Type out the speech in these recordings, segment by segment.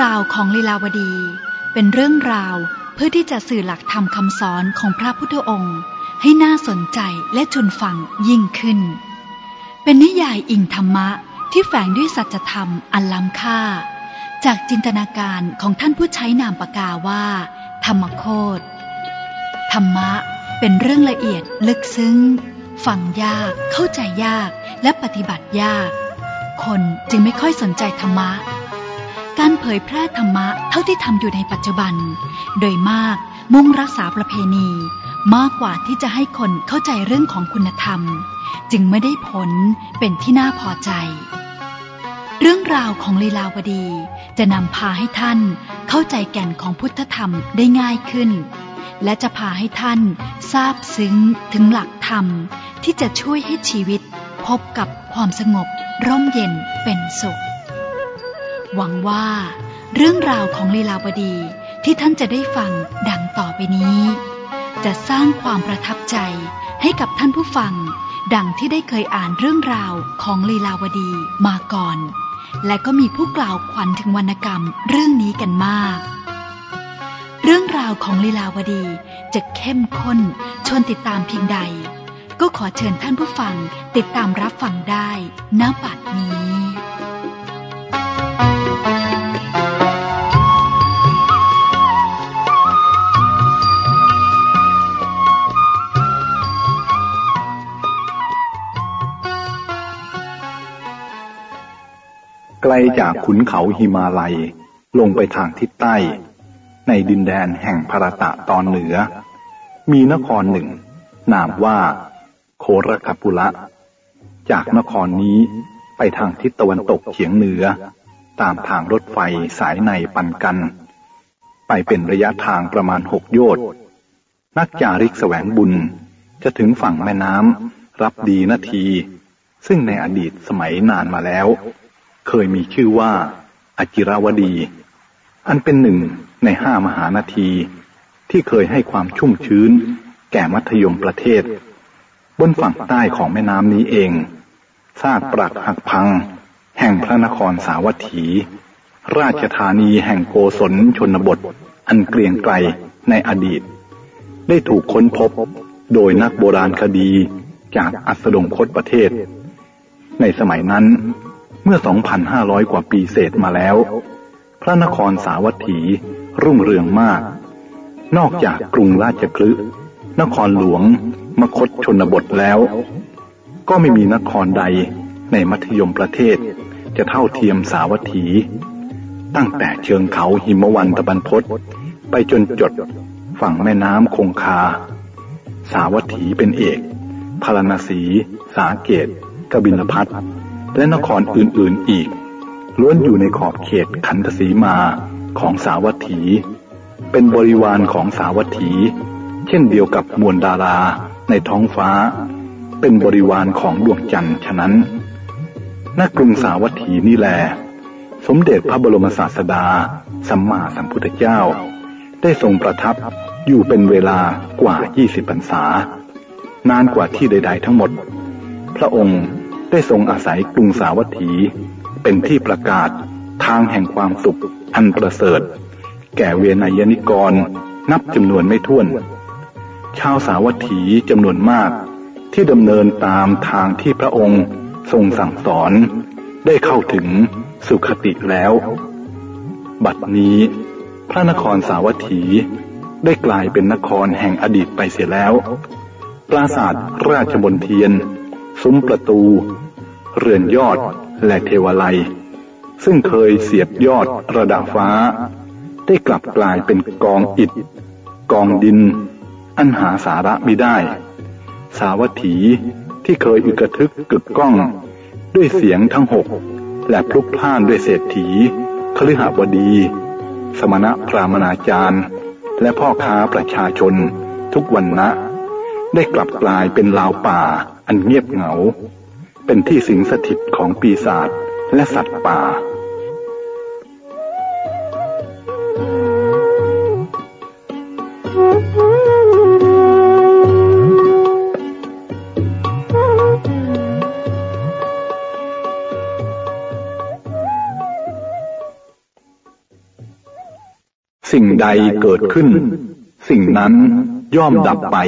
ราวของลีลาวดี เป็นเรื่องราวเพื่อที่จะสื่อหลักธรรมคำสอนของพระพุทธองค์ ให้น่าสนใจและชวนฟังยิ่งขึ้น เป็นนิยายอิงธรรมะที่แฝงด้วยสัจธรรมอันล้ำค่า จากจินตนาการของท่านผู้ใช้นามปากกาว่า ธรรมโคตธรรมะเป็นเรื่องละเอียดลึกซึ้ง ฟังยาก เข้าใจยากและปฏิบัติยาก คนจึงไม่ค่อยสนใจธรรมะ การเผยแพร่ธรรมะเท่าที่ทำอยู่ในปัจจุบัน โดยมากมุ่งรักษาประเพณี มากกว่าที่จะให้คนเข้าใจเรื่องของคุณธรรม จึงไม่ได้ผลเป็นที่น่าพอใจ เรื่องราวของลีลาวดีจะนำพาให้ท่านเข้าใจแก่นของพุทธธรรมได้ง่ายขึ้น และจะพาให้ท่านทราบซึ้งถึงหลักธรรมที่จะช่วยให้ชีวิตพบกับความสงบร่มเย็นเป็นสุข หวังว่าเรื่องราวของลีลาวดีที่ท่านจะได้ฟังดังต่อไปนี้ จะสร้างความประทับใจให้กับท่านผู้ฟัง ดังที่ได้เคยอ่านเรื่องราวของลีลาวดีมาก่อน และก็มีผู้กล่าวขวัญถึงวรรณกรรมเรื่องนี้กันมาก เรื่องราวของลีลาวดีจะเข้มข้นชวนติดตามเพียงใด ก็ขอเชิญท่านผู้ฟังติดตามรับฟังได้ณบัดนี้ ไกลจากขุนเขาหิมาลัย ลงไปทางทิศใต้ ในดินแดนแห่งพรตะตอนเหนือ มีนครหนึ่ง นามว่า โครคปุระ จากนครนี้ไปทางทิศตะวันตกเฉียงเหนือ ตามทางรถไฟสายในปันกัน ไปเป็นระยะทางประมาณหกโยชน์นักจาริกแสวงบุญจะถึงฝั่งแม่น้ำรับดีนาที ซึ่งในอดีตสมัยนานมาแล้ว เคยมีชื่อว่าอาจิราวดี อันเป็นหนึ่งในห้ามหานาที ที่เคยให้ความชุ่มชื้น แก่มัธยมประเทศ บนฝั่งใต้ของแม่น้ำนี้เองซากปรักหักพัง แห่งพระนครสาวัตถี ราชธานีแห่งโกศลชนบท อันเกรียงไกรในอดีต ได้ถูกค้นพบโดยนักโบราณคดีจากอัสดงคตประเทศ ในสมัยนั้น เมื่อ 2,500 กว่าปีเศษมาแล้ว พระนครสาวัตถี รุ่งเรืองมาก นอกจากกรุงราชคลึนครหลวง มคตชนบทแล้ว ก็ไม่มีนครใดในมัธยมประเทศจะเท่าเทียมสาวัตถี ตั้งแต่เชิงเขาหิมวันตะบันพศไปจนจดฝั่งแม่น้ำคงคา สาวัตถีเป็นเอกพารณสี สาเกตกบินพัท และนครอื่นๆอีก ล้วนอยู่ในขอบเขตขันธสีมาของสาวัตถี เป็นบริวารของสาวัตถี เช่นเดียวกับมวลดาราในท้องฟ้า เป็นบริวารของดวงจันทร์ฉะนั้นณกรุงสาวัตถีนี่แล สมเด็จพระบรมศาสดา สัมมาสัมพุทธเจ้า ได้ทรงประทับอยู่เป็นเวลากว่า 20พรรษา นานกว่าที่ใด ๆ ทั้งหมด พระองค์ ได้ทรงอาศัยกรุงสาวัตถี เป็นที่ประกาศทางแห่งความสุขอันประเสริฐ แก่เวนยนิกร นับจำนวนไม่ถ้วน ชาวสาวัตถีจำนวนมากที่ดำเนินตามทางที่พระองค์ทรงสั่งสอน ได้เข้าถึงสุขติแล้ว บัดนี้ พระนครสาวัตถีได้กลายเป็นนครแห่งอดีตไปเสียแล้ว ปราสาทราชบนเทียน ซุ้มประตู เรือนยอดและเทวาลัยซึ่งเคยเสียบยอดระดับฟ้า ได้กลับกลายเป็นกองอิฐ กองดิน อันหาสาระไม่ได้ สาวัตถีที่เคยอึกระทึกกึกก้อง ด้วยเสียงทั้งหก และพลุกพล่านด้วยเศรษฐีคฤหบดี สมณะพรามนาจารย์ และพ่อค้าประชาชน ทุกวันนะ ได้กลับกลายเป็นลาวป่าอันเงียบเหงา เป็นที่สิงสถิตของปีศาจและสัตว์ป่า สิ่งใดเกิดขึ้น สิ่งนั้นย่อมดับไป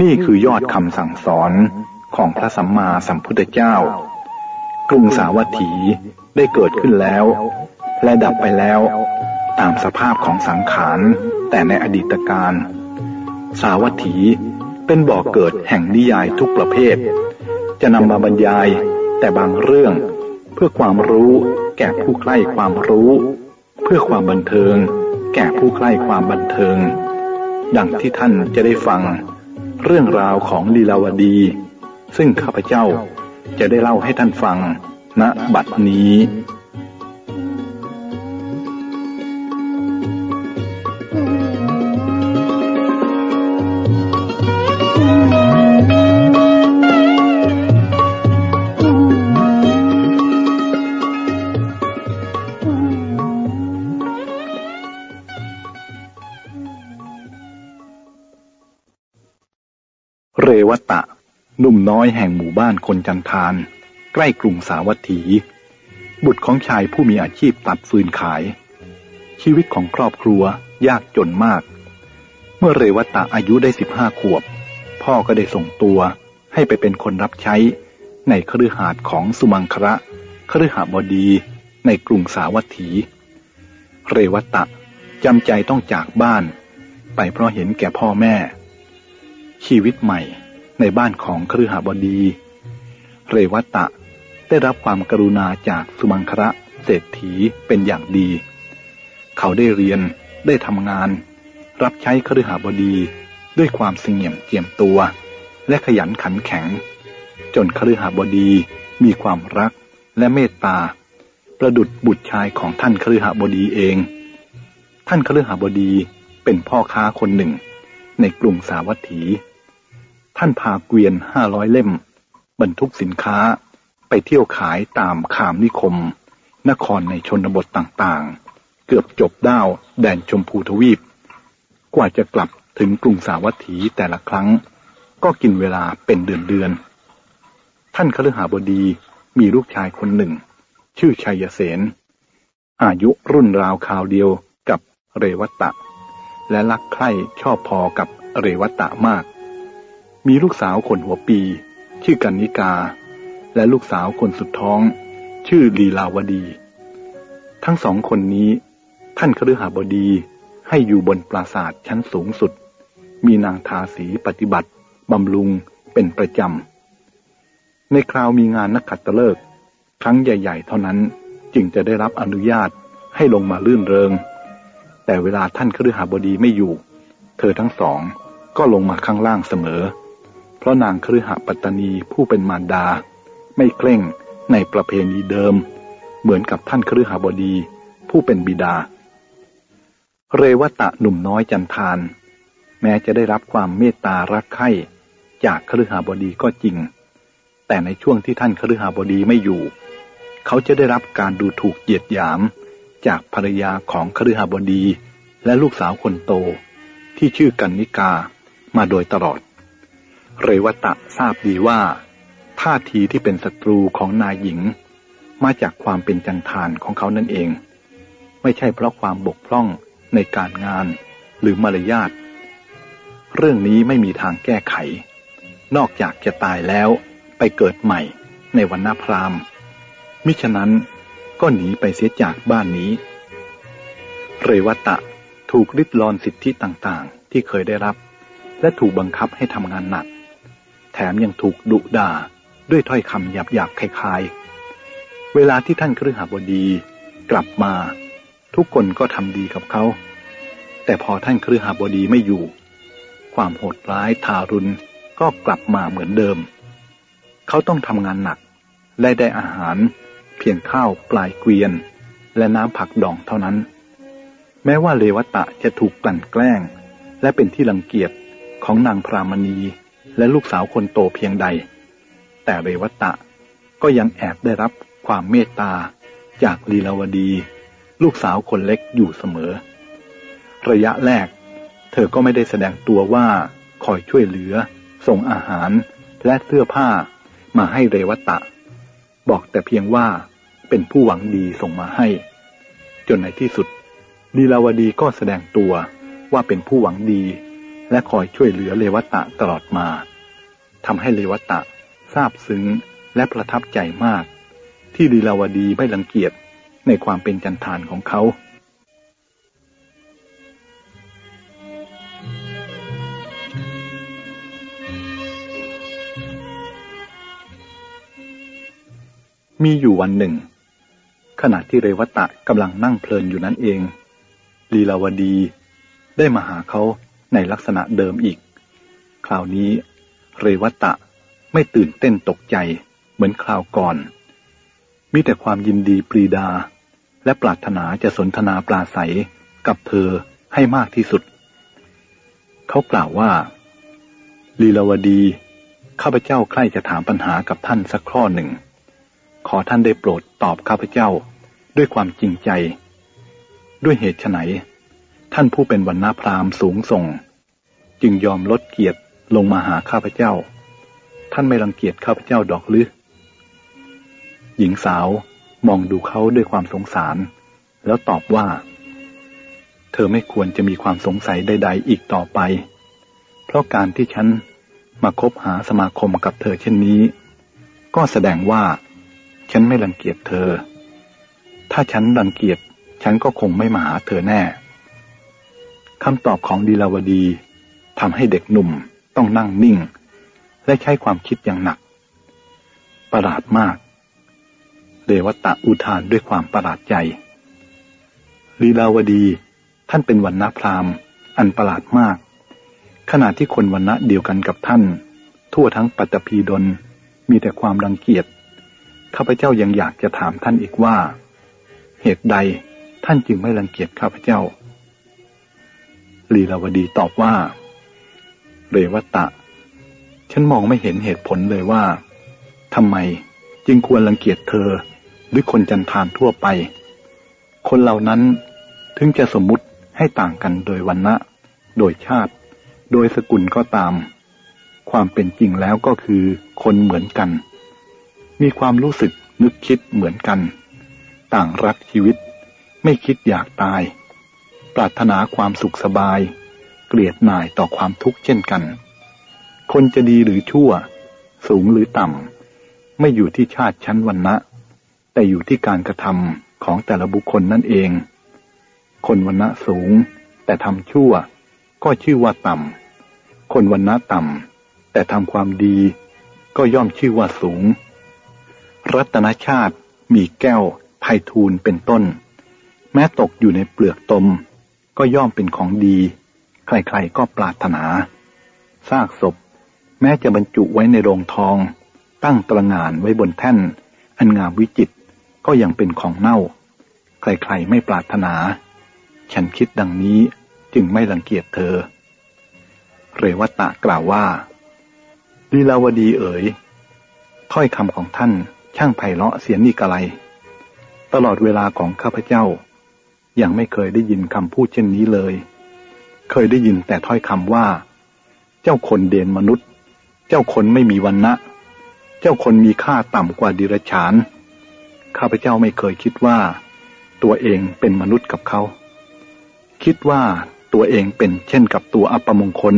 นี่คือยอดคำสั่งสอน ของพระสัมมาสัมพุทธเจ้า กรุงสาวัตถีได้เกิดขึ้นแล้ว และดับไปแล้ว ตามสภาพของสังขารแต่ในอดีตการ สาวัตถีเป็นบ่อกเกิดแห่งนิยายทุกประเภท จะนำมาบรรยายแต่บางเรื่อง เพื่อความรู้แก่ผู้ใกล้ความรู้ เพื่อความบันเทิง แก่ผู้ใกล้ความบันเทิง ดังที่ท่านจะได้ฟัง เรื่องราวของลีลาวดี ซึ่งข้าพเจ้าจะได้เล่าให้ท่านฟังณบัดนี้ น้อยแห่งหมู่บ้านคนจันทาน ใกล้กรุงสาวัตถี บุตรของชายผู้มีอาชีพตัดฟืนขาย ชีวิตของครอบครัวยากจนมาก เมื่อเรวัตะอายุได้สิบห้าขวบ พ่อก็ได้ส่งตัวให้ไปเป็นคนรับใช้ในคฤหาสน์ของสุมังคระคฤหบดีในกรุงสาวัตถี เรวัตะจำใจต้องจากบ้าน ไปเพราะเห็นแก่พ่อแม่ ชีวิตใหม่ ในบ้านของคฤหบดี เรวัตะได้รับความกรุณาจากสุมังคระเศรษฐีเป็นอย่างดี เขาได้เรียนได้ทำงาน รับใช้คฤหบดีด้วยความเสงี่ยมเจียมตัว และขยันขันแข็ง จนคฤหบดีมีความรักและเมตตา ประดุดบุตรชายของท่านคฤหบดีเอง ท่านคฤหบดีเป็นพ่อค้าคนหนึ่ง ในกรุงสาวัตถี ท่านพาเกวียนห้าร้อยเล่ม บรรทุกสินค้าไปเที่ยวขายตามขามนิคม นครในชนบทต่างๆ เกือบจบด้าวแดนชมพูทวีป กว่าจะกลับถึงกรุงสาวัตถีแต่ละครั้ง ก็กินเวลาเป็นเดือนๆ ท่านคฤหาบดีมีลูกชายคนหนึ่ง ชื่อชัยเสน อายุรุ่นราวคราวเดียวกับเรวัตะ และรักใคร่ชอบพอกับเรวัตะมาก มีลูกสาวคนหัวปี ชื่อกันนิกา และลูกสาวคนสุดท้อง ชื่อลีลาวดี ทั้งสองคนนี้ ท่านคฤหบดีให้อยู่บนปราสาทชั้นสูงสุด มีนางทาสีปฏิบัติบำรุงเป็นประจำ ในคราวมีงานนักขัตฤกษ์ครั้งใหญ่ ๆ เท่านั้นจึงจะได้รับอนุญาตให้ลงมาลื่นเริง แต่เวลาท่านคฤหบดีไม่อยู่ เธอทั้งสองก็ลงมาข้างล่างเสมอ เพราะนางคฤหปัตตานีผู้เป็นมารดา ไม่เคร่งในประเพณีเดิม เหมือนกับท่านคฤหบดี ผู้เป็นบิดา เรวตะหนุ่มน้อยจันทาน แม้จะได้รับความเมตตารักใคร่จากคฤหบดีก็จริง แต่ในช่วงที่ท่านคฤหบดีไม่อยู่ เขาจะได้รับการดูถูกเหยียดหยาม จากภรรยาของคฤหบดี และลูกสาวคนโตที่ชื่อกันนิกามาโดยตลอด เรวตะทราบดีว่าท่าทีที่เป็นศัตรูของนายหญิง มาจากความเป็นจันทานของเขานั่นเอง ไม่ใช่เพราะความบกพร่องในการงานหรือมารยาทเรื่องนี้ไม่มีทางแก้ไข นอกจากจะตายแล้วไปเกิดใหม่ในวันนาพรามมิฉะนั้นก็หนีไปเสียจากบ้านนี้ เรวตะถูกริดรอนสิทธิต่างๆ ที่เคยได้รับ และถูกบังคับให้ทำงานหนัก แถมยังถูกดุด่าด้วยถ้อยคำหยาบๆคล้ายๆ เวลาที่ท่านคฤหบดีกลับมา ทุกคนก็ทำดีกับเขา แต่พอท่านคฤหบดีไม่อยู่ ความโหดร้ายทารุณก็กลับมาเหมือนเดิม เขาต้องทำงานหนัก และได้อาหาร เพียงข้าวปลายเกวียน และน้ำผักดองเท่านั้น แม้ว่าเลวตะจะถูกกลั่นแกล้ง และเป็นที่รังเกียจของนางพรามณี และลูกสาวคนโตเพียงใด แต่เรวัตะก็ยังแอบได้รับความเมตตา จากลีลาวดี ลูกสาวคนเล็กอยู่เสมอ ระยะแรก เธอก็ไม่ได้แสดงตัวว่าคอยช่วยเหลือ ส่งอาหารและเสื้อผ้ามาให้เรวัตะ บอกแต่เพียงว่าเป็นผู้หวังดีส่งมาให้ จนในที่สุดลีลาวดีก็แสดงตัวว่าเป็นผู้หวังดี และคอยช่วยเหลือเลวตะตลอดมาทำให้เลวตะซาบซึ้งและประทับใจมาก ที่ลีลาวดีไม่รังเกียจในความเป็นจันทานของเขามีอยู่วันหนึ่ง ขณะที่เรวัตะกำลังนั่งเพลินอยู่นั่นเอง ลีลาวดีได้มาหาเขา ในลักษณะเดิมอีก คราวนี้เรวัตะไม่ตื่นเต้นตกใจเหมือนคราวก่อน มีแต่ความยินดีปรีดา และปรารถนาจะสนทนาปราศรัยกับเธอให้มากที่สุด เขากล่าวว่า ลีลาวดี ข้าพเจ้าใคร่จะถามปัญหากับท่านสักข้อหนึ่ง ขอท่านได้โปรดตอบข้าพเจ้าด้วยความจริงใจ ด้วยเหตุไฉน ท่านผู้เป็นวันณพราหมณ์สูงส่ง จึงยอมลดเกียรติลงมาหาข้าพเจ้า ท่านไม่รังเกียจข้าพเจ้าดอกหรือหญิงสาวมองดูเขาด้วยความสงสาร แล้วตอบว่า เธอไม่ควรจะมีความสงสัยใด ๆ อีกต่อไป เพราะการที่ฉันมาคบหาสมาคมกับเธอเช่นนี้ ก็แสดงว่า ฉันไม่รังเกียจเธอ ถ้าฉันรังเกียจฉันก็คงไม่มาหาเธอแน่ คำตอบของดีลาวดีทำให้เด็กหนุ่มต้องนั่งนิ่ง และใช้ความคิดอย่างหนัก ประหลาดมากเรวตะอุทานด้วยความประหลาดใจ ลีลาวดีท่านเป็นวันณพราหมณ์ อันประหลาดมาก ขณะที่คนวันณะเดียวกันกับท่าน ทั่วทั้งปัตตภีดนมีแต่ความรังเกียจข้าพเจ้ายังอยากจะถามท่านอีกว่า เหตุใดท่านจึงไม่รังเกียจข้าพเจ้า ลีลาวดีตอบว่า เรวตะ ฉันมองไม่เห็นเหตุผลเลยว่าทำไมจึงควรรังเกียจเธอหรือคนจันทานทั่วไป คนเหล่านั้นถึงจะสมมุติให้ต่างกันโดยวันณะ โดยชาติ โดยสกุลก็ตาม ความเป็นจริงแล้วก็คือคนเหมือนกัน มีความรู้สึกนึกคิดเหมือนกัน ต่างรักชีวิต ไม่คิดอยากตาย รารถนาความสุขสบาย เกลียดหน่ายต่อความทุกข์เช่นกัน คนจะดีหรือชั่ว สูงหรือต่ำ ไม่อยู่ที่ชาติชั้นวันนะแต่อยู่ที่การกระทำของแต่ละบุคคลนั่นเอง คนวันนะสูง แต่ทำชั่ว ก็ชื่อว่าต่ำ คนวันนะต่ำ แต่ทำความดี ก็ย่อมชื่อว่าสูง รัตนชาติมีแก้วไพทูลเป็นต้น แม้ตกอยู่ในเปลือกตม ก็ย่อมเป็นของดี ใครๆก็ปรารถนาซากศพ แม้จะบรรจุไว้ในโรงทอง ตั้งตระงานไว้บนแท่น อันงามวิจิตก็ยังเป็นของเน่า ใครๆไม่ปรารถนา ฉันคิดดังนี้จึงไม่รังเกียจเธอ เรวตะกล่าวว่าลีลาวดีเอ๋ย ถ้อยคำของท่านช่างไพเราะเสียนี่กะไร ตลอดเวลาของข้าพเจ้า ยังไม่เคยได้ยินคำพูดเช่นนี้เลย เคยได้ยินแต่ถ้อยคำว่า เจ้าคนเดนมนุษย์ เจ้าคนไม่มีวันนะเจ้าคนมีค่าต่ำกว่าดิรฉาน ข้าพเจ้าไม่เคยคิดว่า ตัวเองเป็นมนุษย์กับเขา คิดว่าตัวเองเป็นเช่นกับตัวอัปมงคล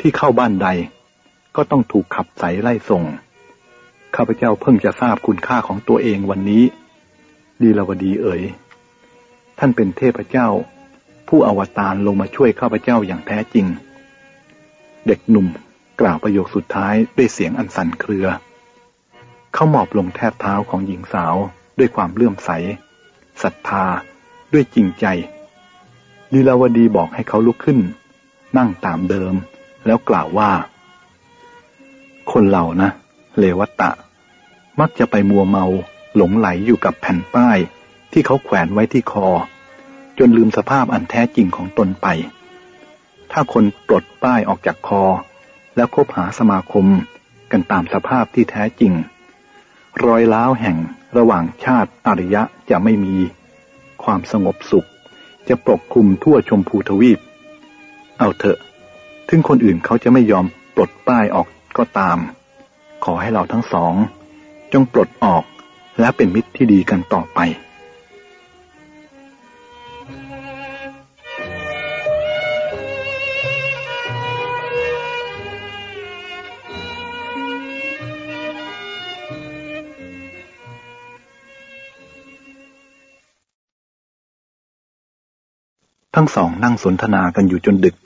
ที่เข้าบ้านใด ก็ต้องถูกขับใสไล่ส่ง ข้าพเจ้าเพิ่งจะทราบคุณค่าของตัวเองวันนี้ ดีลวดีเอ๋ย ท่านเป็นเทพเจ้า ผู้อวตารลงมาช่วยข้าพเจ้าอย่างแท้จริง เด็กหนุ่มกล่าวประโยคสุดท้ายด้วยเสียงอันสั่นเครือ เขาหมอบลงแทบเท้าของหญิงสาวด้วยความเลื่อมใสศรัทธา ด้วยจริงใจลีลาวดีบอกให้เขาลุกขึ้น นั่งตามเดิม แล้วกล่าวว่า คนเรานะ เลวตะ มักจะไปมัวเมาหลงไหลอยู่กับแผ่นป้าย ที่เขาแขวนไว้ที่คอ จนลืมสภาพอันแท้จริงของตนไป ถ้าคนปลดป้ายออกจากคอ แล้วคบหาสมาคมกันตามสภาพที่แท้จริง รอยล้าวแห่งระหว่างชาติอารยะจะไม่มี ความสงบสุข จะปกคลุมทั่วชมพูทวีป เอาเถอะ ถึงคนอื่นเขาจะไม่ยอมปลดป้ายออกก็ตาม ขอให้เราทั้งสอง จงปลดออกและเป็นมิตรที่ดีกันต่อไป ทั้งสองนั่งสนทนากันอยู่จนดึก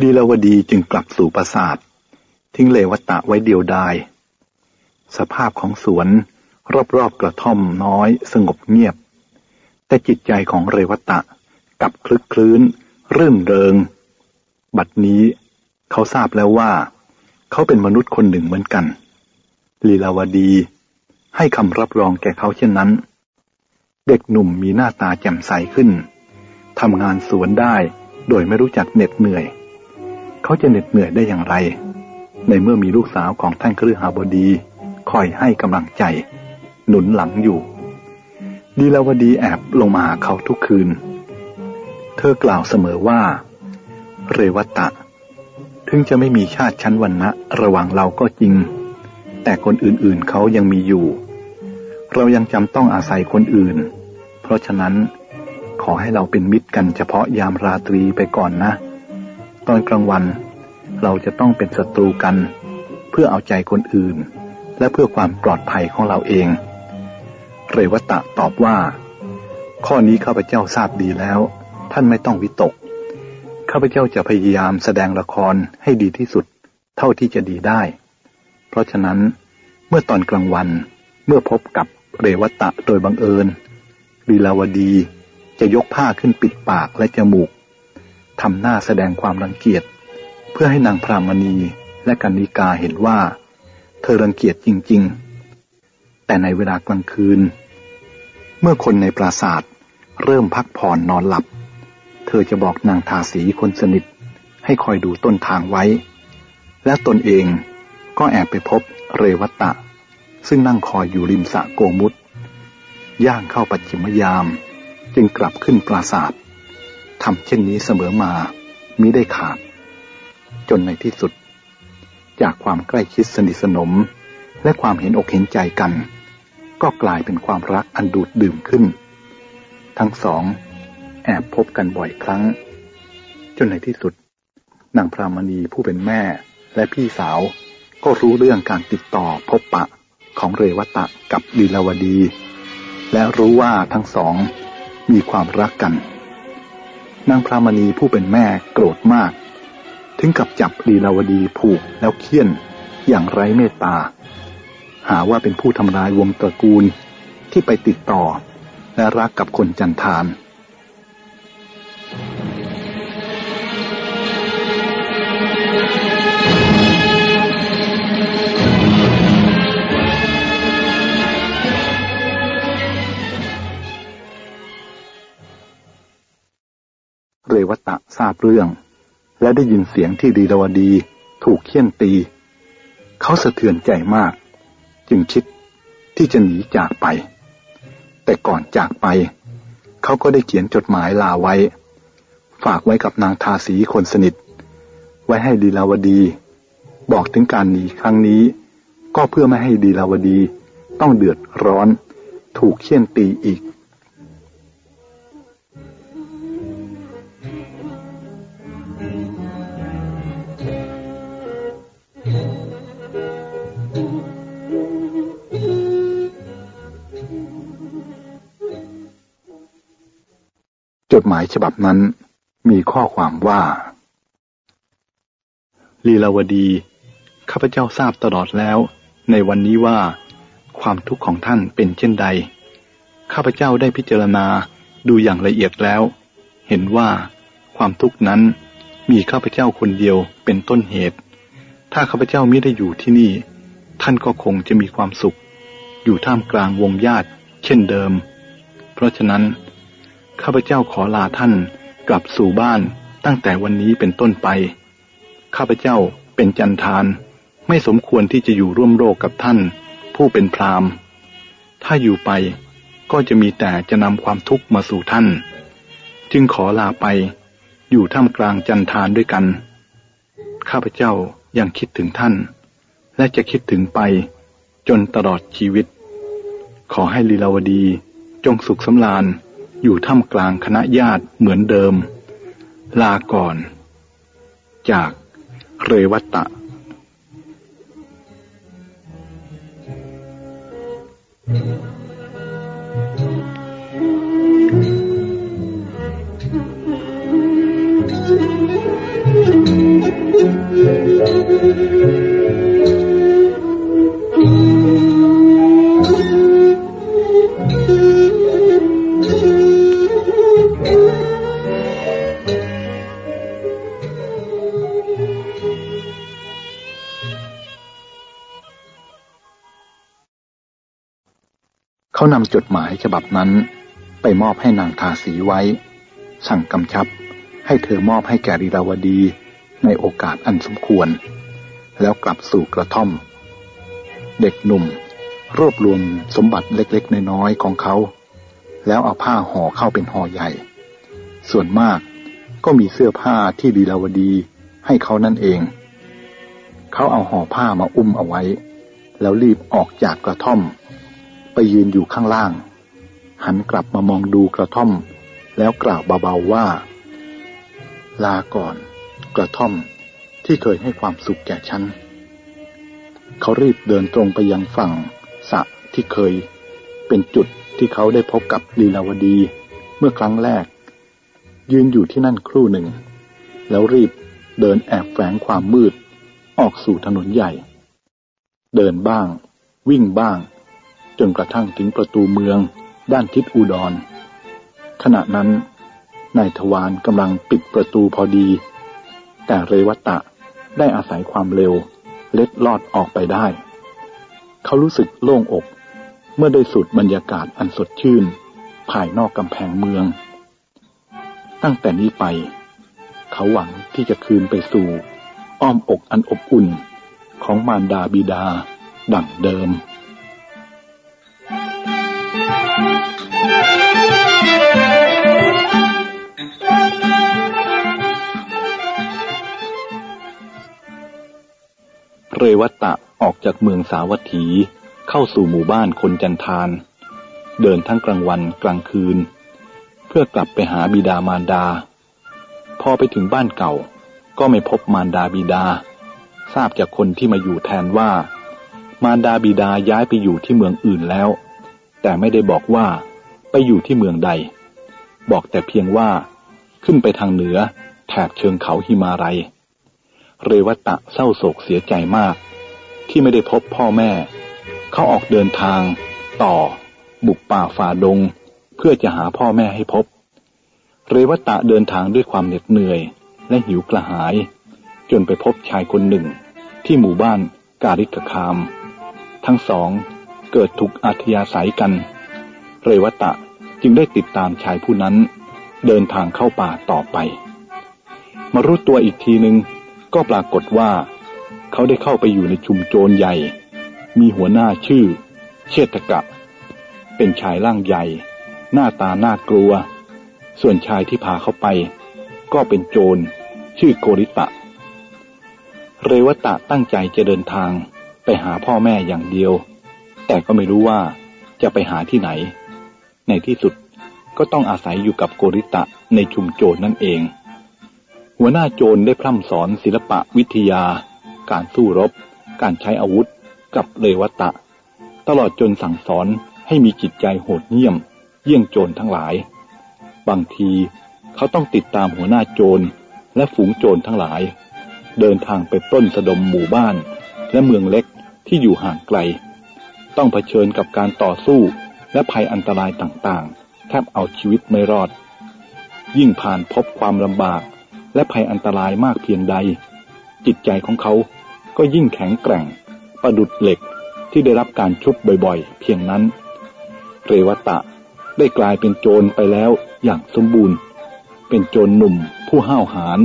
ลีลาวดีจึงกลับสู่ปราสาท ทิ้งเลวัตะไว้เดียวดาย สภาพของสวนรอบๆกระท่อมน้อยสงบเงียบ แต่จิตใจของเรวัตะกับคลึกคลื้น รื่นเริง บัดนี้เขาทราบแล้วว่า เขาเป็นมนุษย์คนหนึ่งเหมือนกัน ลีลาวดี ให้คำรับรองแก่เขาเช่นนั้น เด็กหนุ่มมีหน้าตาแจ่มใสขึ้น ทำงานสวนได้ โดยไม่รู้จักเหน็ดเหนื่อย เขาจะเหน็ดเหนื่อยได้อย่างไร ในเมื่อมีลูกสาวของท่านครือหาบดี คอยให้กำลังใจ หนุนหลังอยู่ ดีลาวดีแอบลงมาหาเขาทุกคืน เธอกล่าวเสมอว่า เรวัตะ ถึงจะไม่มีชาติชั้นวันนะระหว่างเราก็จริง แต่คนอื่นๆเขายังมีอยู่ เรายังจำต้องอาศัยคนอื่น เพราะฉะนั้น อให้เราเป็นมิตรกันเฉพาะยามราตรีไปก่อนนะ ตอนกลางวัน เราจะต้องเป็นศัตรูกัน เพื่อเอาใจคนอื่น และเพื่อความปลอดภัยของเราเอง เรวตะตอบว่า ข้อนี้ข้าพเจ้าทราบดีแล้ว ท่านไม่ต้องวิตก ข้าพเจ้าจะพยายามแสดงละครให้ดีที่สุด เท่าที่จะดีได้ เพราะฉะนั้น เมื่อตอนกลางวันเมื่อพบกับเรวตะโดยบังเอิญลีลาวดี จะยกผ้าขึ้นปิดปากและจมูกทำหน้าแสดงความรังเกียจ เพื่อให้นางพรามณีและกันิกาเห็นว่า เธอรังเกียจจริง ๆ แต่ในเวลากลางคืน เมื่อคนในปราสาทเริ่มพักผ่อนนอนหลับ เธอจะบอกนางทาสีคนสนิท ให้คอยดูต้นทางไว้ และตนเองก็แอบไปพบเรวัตตะซึ่งนั่งคอยอยู่ริมสะโกมุตย่างเข้าปัจฉิมยาม จึงกลับขึ้นปราศาสตร์ทำเช่นนี้เสมอมามิได้ขาด จนในที่สุด จากความใกล้ชิดสนิทสนม และความเห็นอกเห็นใจกัน ก็กลายเป็นความรักอันดูดดื่มขึ้น ทั้งสอง แอบพบกันบ่อยครั้ง จนในที่สุด นางพรามณีผู้เป็นแม่และพี่สาวก็รู้เรื่องการติดต่อพบปะของเรวตะกับดีลาวดี และรู้ว่าทั้งสอง มีความรักกัน นางพรามณีผู้เป็นแม่โกรธมาก ถึงกับจับลีลาวดีผูกแล้วเคี่ยนอย่างไร้เมตตา หาว่าเป็นผู้ทำลายวงตระกูลที่ไปติดต่อและรักกับคนจันทาน วตะทราบเรื่อง และได้ยินเสียงที่ดีรวดี ถูกเคี่ยนตี เขาสะเทือนใจมาก จึงคิดที่จะหนีจากไป แต่ก่อนจากไป เขาก็ได้เขียนจดหมายลาไว้ ฝากไว้กับนางทาสีคนสนิท ไว้ให้ดีลาวดี บอกถึงการหนีครั้งนี้ ก็เพื่อไม่ให้ดีลาวดี ต้องเดือดร้อน ถูกเคี่ยนตีอีก จดหมายฉบับนั้นมีข้อความว่า ลีลาวดี ข้าพเจ้าทราบตลอดแล้ว ในวันนี้ว่า ความทุกข์ของท่านเป็นเช่นใด ข้าพเจ้าได้พิจารณาดูอย่างละเอียดแล้ว เห็นว่าความทุกข์นั้นมีข้าพเจ้าคนเดียวเป็นต้นเหตุ ถ้าข้าพเจ้ามิได้อยู่ที่นี่ ท่านก็คงจะมีความสุข อยู่ท่ามกลางวงญาติ เช่นเดิม เพราะฉะนั้น ข้าพเจ้าขอลาท่านกลับสู่บ้านตั้งแต่วันนี้เป็นต้นไป ข้าพเจ้าเป็นจันทาน ไม่สมควรที่จะอยู่ร่วมโลกกับท่าน ผู้เป็นพรามถ้าอยู่ไปก็จะมีแต่จะนำความทุกข์มาสู่ท่าน จึงขอลาไปอยู่ท่ามกลางจันทานด้วยกัน ข้าพเจ้ายังคิดถึงท่าน และจะคิดถึงไปจนตลอดชีวิต ขอให้ลีลาวดีจงสุขสำราญ อยู่ท่ามกลางคณะญาติเหมือนเดิม ลาก่อน จากเรวัตะ จดหมายฉบับนั้น ไปมอบให้นางทาสีไว้ สั่งกำชับให้เธอมอบให้แก่ลีลาวดีในโอกาสอันสมควร แล้วกลับสู่กระท่อม เด็กหนุ่ม รวบรวมสมบัติเล็กๆน้อยๆของเขา แล้วเอาผ้าห่อเข้าเป็นห่อใหญ่ ส่วนมากก็มีเสื้อผ้าที่ลีลาวดีให้เขานั่นเอง เขาเอาห่อผ้ามาอุ้มเอาไว้ แล้วรีบออกจากกระท่อม ไปยืนอยู่ข้างล่าง หันกลับมามองดูกระท่อม แล้วกล่าวเบาๆว่า ลาก่อน กระท่อมที่เคยให้ความสุขแก่ฉัน เขารีบเดินตรงไปยังฝั่งสะที่เคย เป็นจุดที่เขาได้พบกับลีลาวดีเมื่อครั้งแรก ยืนอยู่ที่นั่นครู่หนึ่ง แล้วรีบเดินแอบแฝงความมืด ออกสู่ถนนใหญ่ เดินบ้าง วิ่งบ้าง จนกระทั่งถึงประตูเมือง ด้านทิศอุดร ขณะนั้นนายทวารกำลังปิดประตูพอดี แต่เรวัตะได้อาศัยความเร็ว เล็ดลอดออกไปได้ เขารู้สึกโล่งอกเมื่อได้สูดบรรยากาศอันสดชื่น ภายนอกกำแพงเมือง ตั้งแต่นี้ไป เขาหวังที่จะคืนไปสู่ อ้อมอกอันอบอุ่นของมารดาบิดา ดั่งเดิม เรวัตะออกจากเมืองสาวัตถี เข้าสู่หมู่บ้านคนจันทาน เดินทั้งกลางวันกลางคืน เพื่อกลับไปหาบิดามารดา พอไปถึงบ้านเก่า ก็ไม่พบมารดาบิดา ทราบจากคนที่มาอยู่แทนว่า มารดาบิดาย้ายไปอยู่ที่เมืองอื่นแล้ว แต่ไม่ได้บอกว่าไปอยู่ที่เมืองใด บอกแต่เพียงว่า ขึ้นไปทางเหนือแถบเชิงเขาหิมาลัย เรวัตะเศร้าโศกเสียใจมาก ที่ไม่ได้พบพ่อแม่ เขาออกเดินทาง ต่อ บุกป่าฝ่าดง เพื่อจะหาพ่อแม่ให้พบ เรวัตะเดินทางด้วยความเหน็ดเหนื่อย และหิวกระหาย จนไปพบชายคนหนึ่ง ที่หมู่บ้านการิกคาม ทั้งสองเกิดถูกอาทยาศัยกัน เรวัตะจึงได้ติดตามชายผู้นั้น เดินทางเข้าป่าต่อไป มารู้ตัวอีกทีหนึ่ง ก็ปรากฏว่า เขาได้เข้าไปอยู่ในชุมโจรใหญ่ มีหัวหน้าชื่อ เชษกะ เป็นชายร่างใหญ่ หน้าตาน่ากลัว ส่วนชายที่พาเขาไป ก็เป็นโจร ชื่อโกริตะ เรวตะตั้งใจจะเดินทางไปหาพ่อแม่อย่างเดียว แต่ก็ไม่รู้ว่าจะไปหาที่ไหน ในที่สุดก็ต้องอาศัยอยู่กับโกริตะในชุมโจรนั่นเอง หัวหน้าโจรได้พร่ำสอนศิลปะวิทยา การสู้รบ การใช้อาวุธ กับเรวตะ ตลอดจนสั่งสอนให้มีจิตใจโหดเหี้ยม เยี่ยงโจรทั้งหลาย บางทีเขาต้องติดตามหัวหน้าโจรและฝูงโจรทั้งหลาย เดินทางไปต้นสะดมหมู่บ้าน และเมืองเล็กที่อยู่ห่างไกล ต้องเผชิญกับการต่อสู้และภัยอันตรายต่างๆ แทบเอาชีวิตไม่รอด ยิ่งผ่านพบความลำบาก และภัยอันตรายมากเพียงใด จิตใจของเขาก็ยิ่งแข็งแกร่ง ประดุดเหล็กที่ได้รับการชุบบ่อยๆ เพียงนั้น เรวตะได้กลายเป็นโจรไปแล้วอย่างสมบูรณ์ เป็นโจรหนุ่มผู้ห้าวหาญ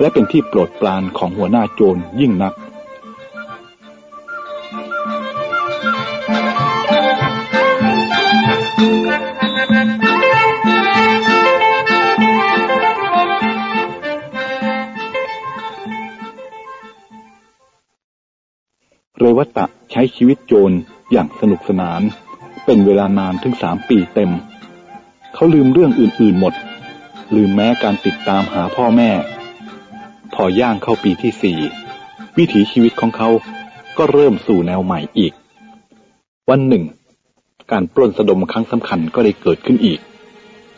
และเป็นที่โปรดปรานของหัวหน้าโจรยิ่งนัก เรวัตะใช้ชีวิตโจรอย่างสนุกสนาน เป็นเวลานานถึงสามปีเต็ม เขาลืมเรื่องอื่นๆหมด ลืมแม้การติดตามหาพ่อแม่ พอย่างเข้าปีที่สี่วิถีชีวิตของเขาก็เริ่มสู่แนวใหม่อีก วันหนึ่ง การปล้นสะดมครั้งสำคัญก็ได้เกิดขึ้นอีก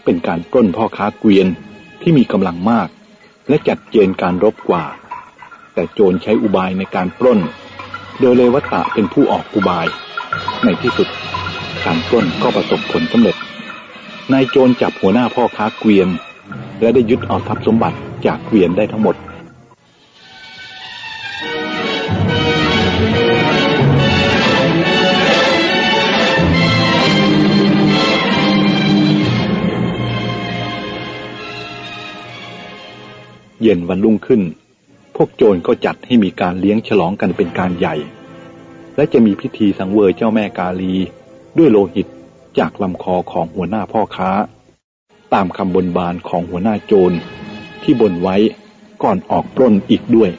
เป็นการปล้นพ่อค้าเกวียนที่มีกำลังมาก และจัดเจนการรบกว่าแแต่โจรใช้อุบายในการปล้น โดยเลวัตะเป็นผู้ออกอุบาย ในที่สุดการปล้นก็ประสบผลสำเร็จ นายโจรจับหัวหน้าพ่อค้าเกวียน และได้ยึดเอาทรัพย์สมบัติจากเกวียนได้ทั้งหมดเย็นวันรุ่งขึ้น พวกโจรก็จัดให้มีการเลี้ยงฉลองกันเป็นการใหญ่ และจะมีพิธีสังเวยเจ้าแม่กาลี ด้วยโลหิตจากลำคอของหัวหน้าพ่อค้า ตามคำบนบานของหัวหน้าโจรที่บนไว้ก่อนออกปล้นอีกด้วย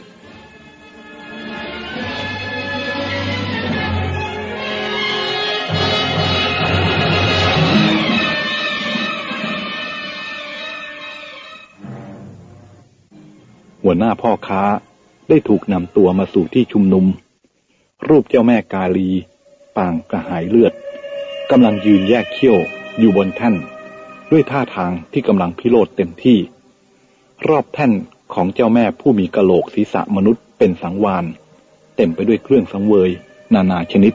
หัวหน้าพ่อค้า ได้ถูกนำตัวมาสู่ที่ชุมนุม รูปเจ้าแม่กาลีปางกระหายเลือดกำลังยืนแยกเขี้ยวอยู่บนแท่น ด้วยท่าทางที่กำลังพิโรธเต็มที่ รอบแท่นของเจ้าแม่ผู้มีกะโหลกศีรษะมนุษย์เป็นสังวานเต็มไปด้วยเครื่องสังเวย นานาชนิด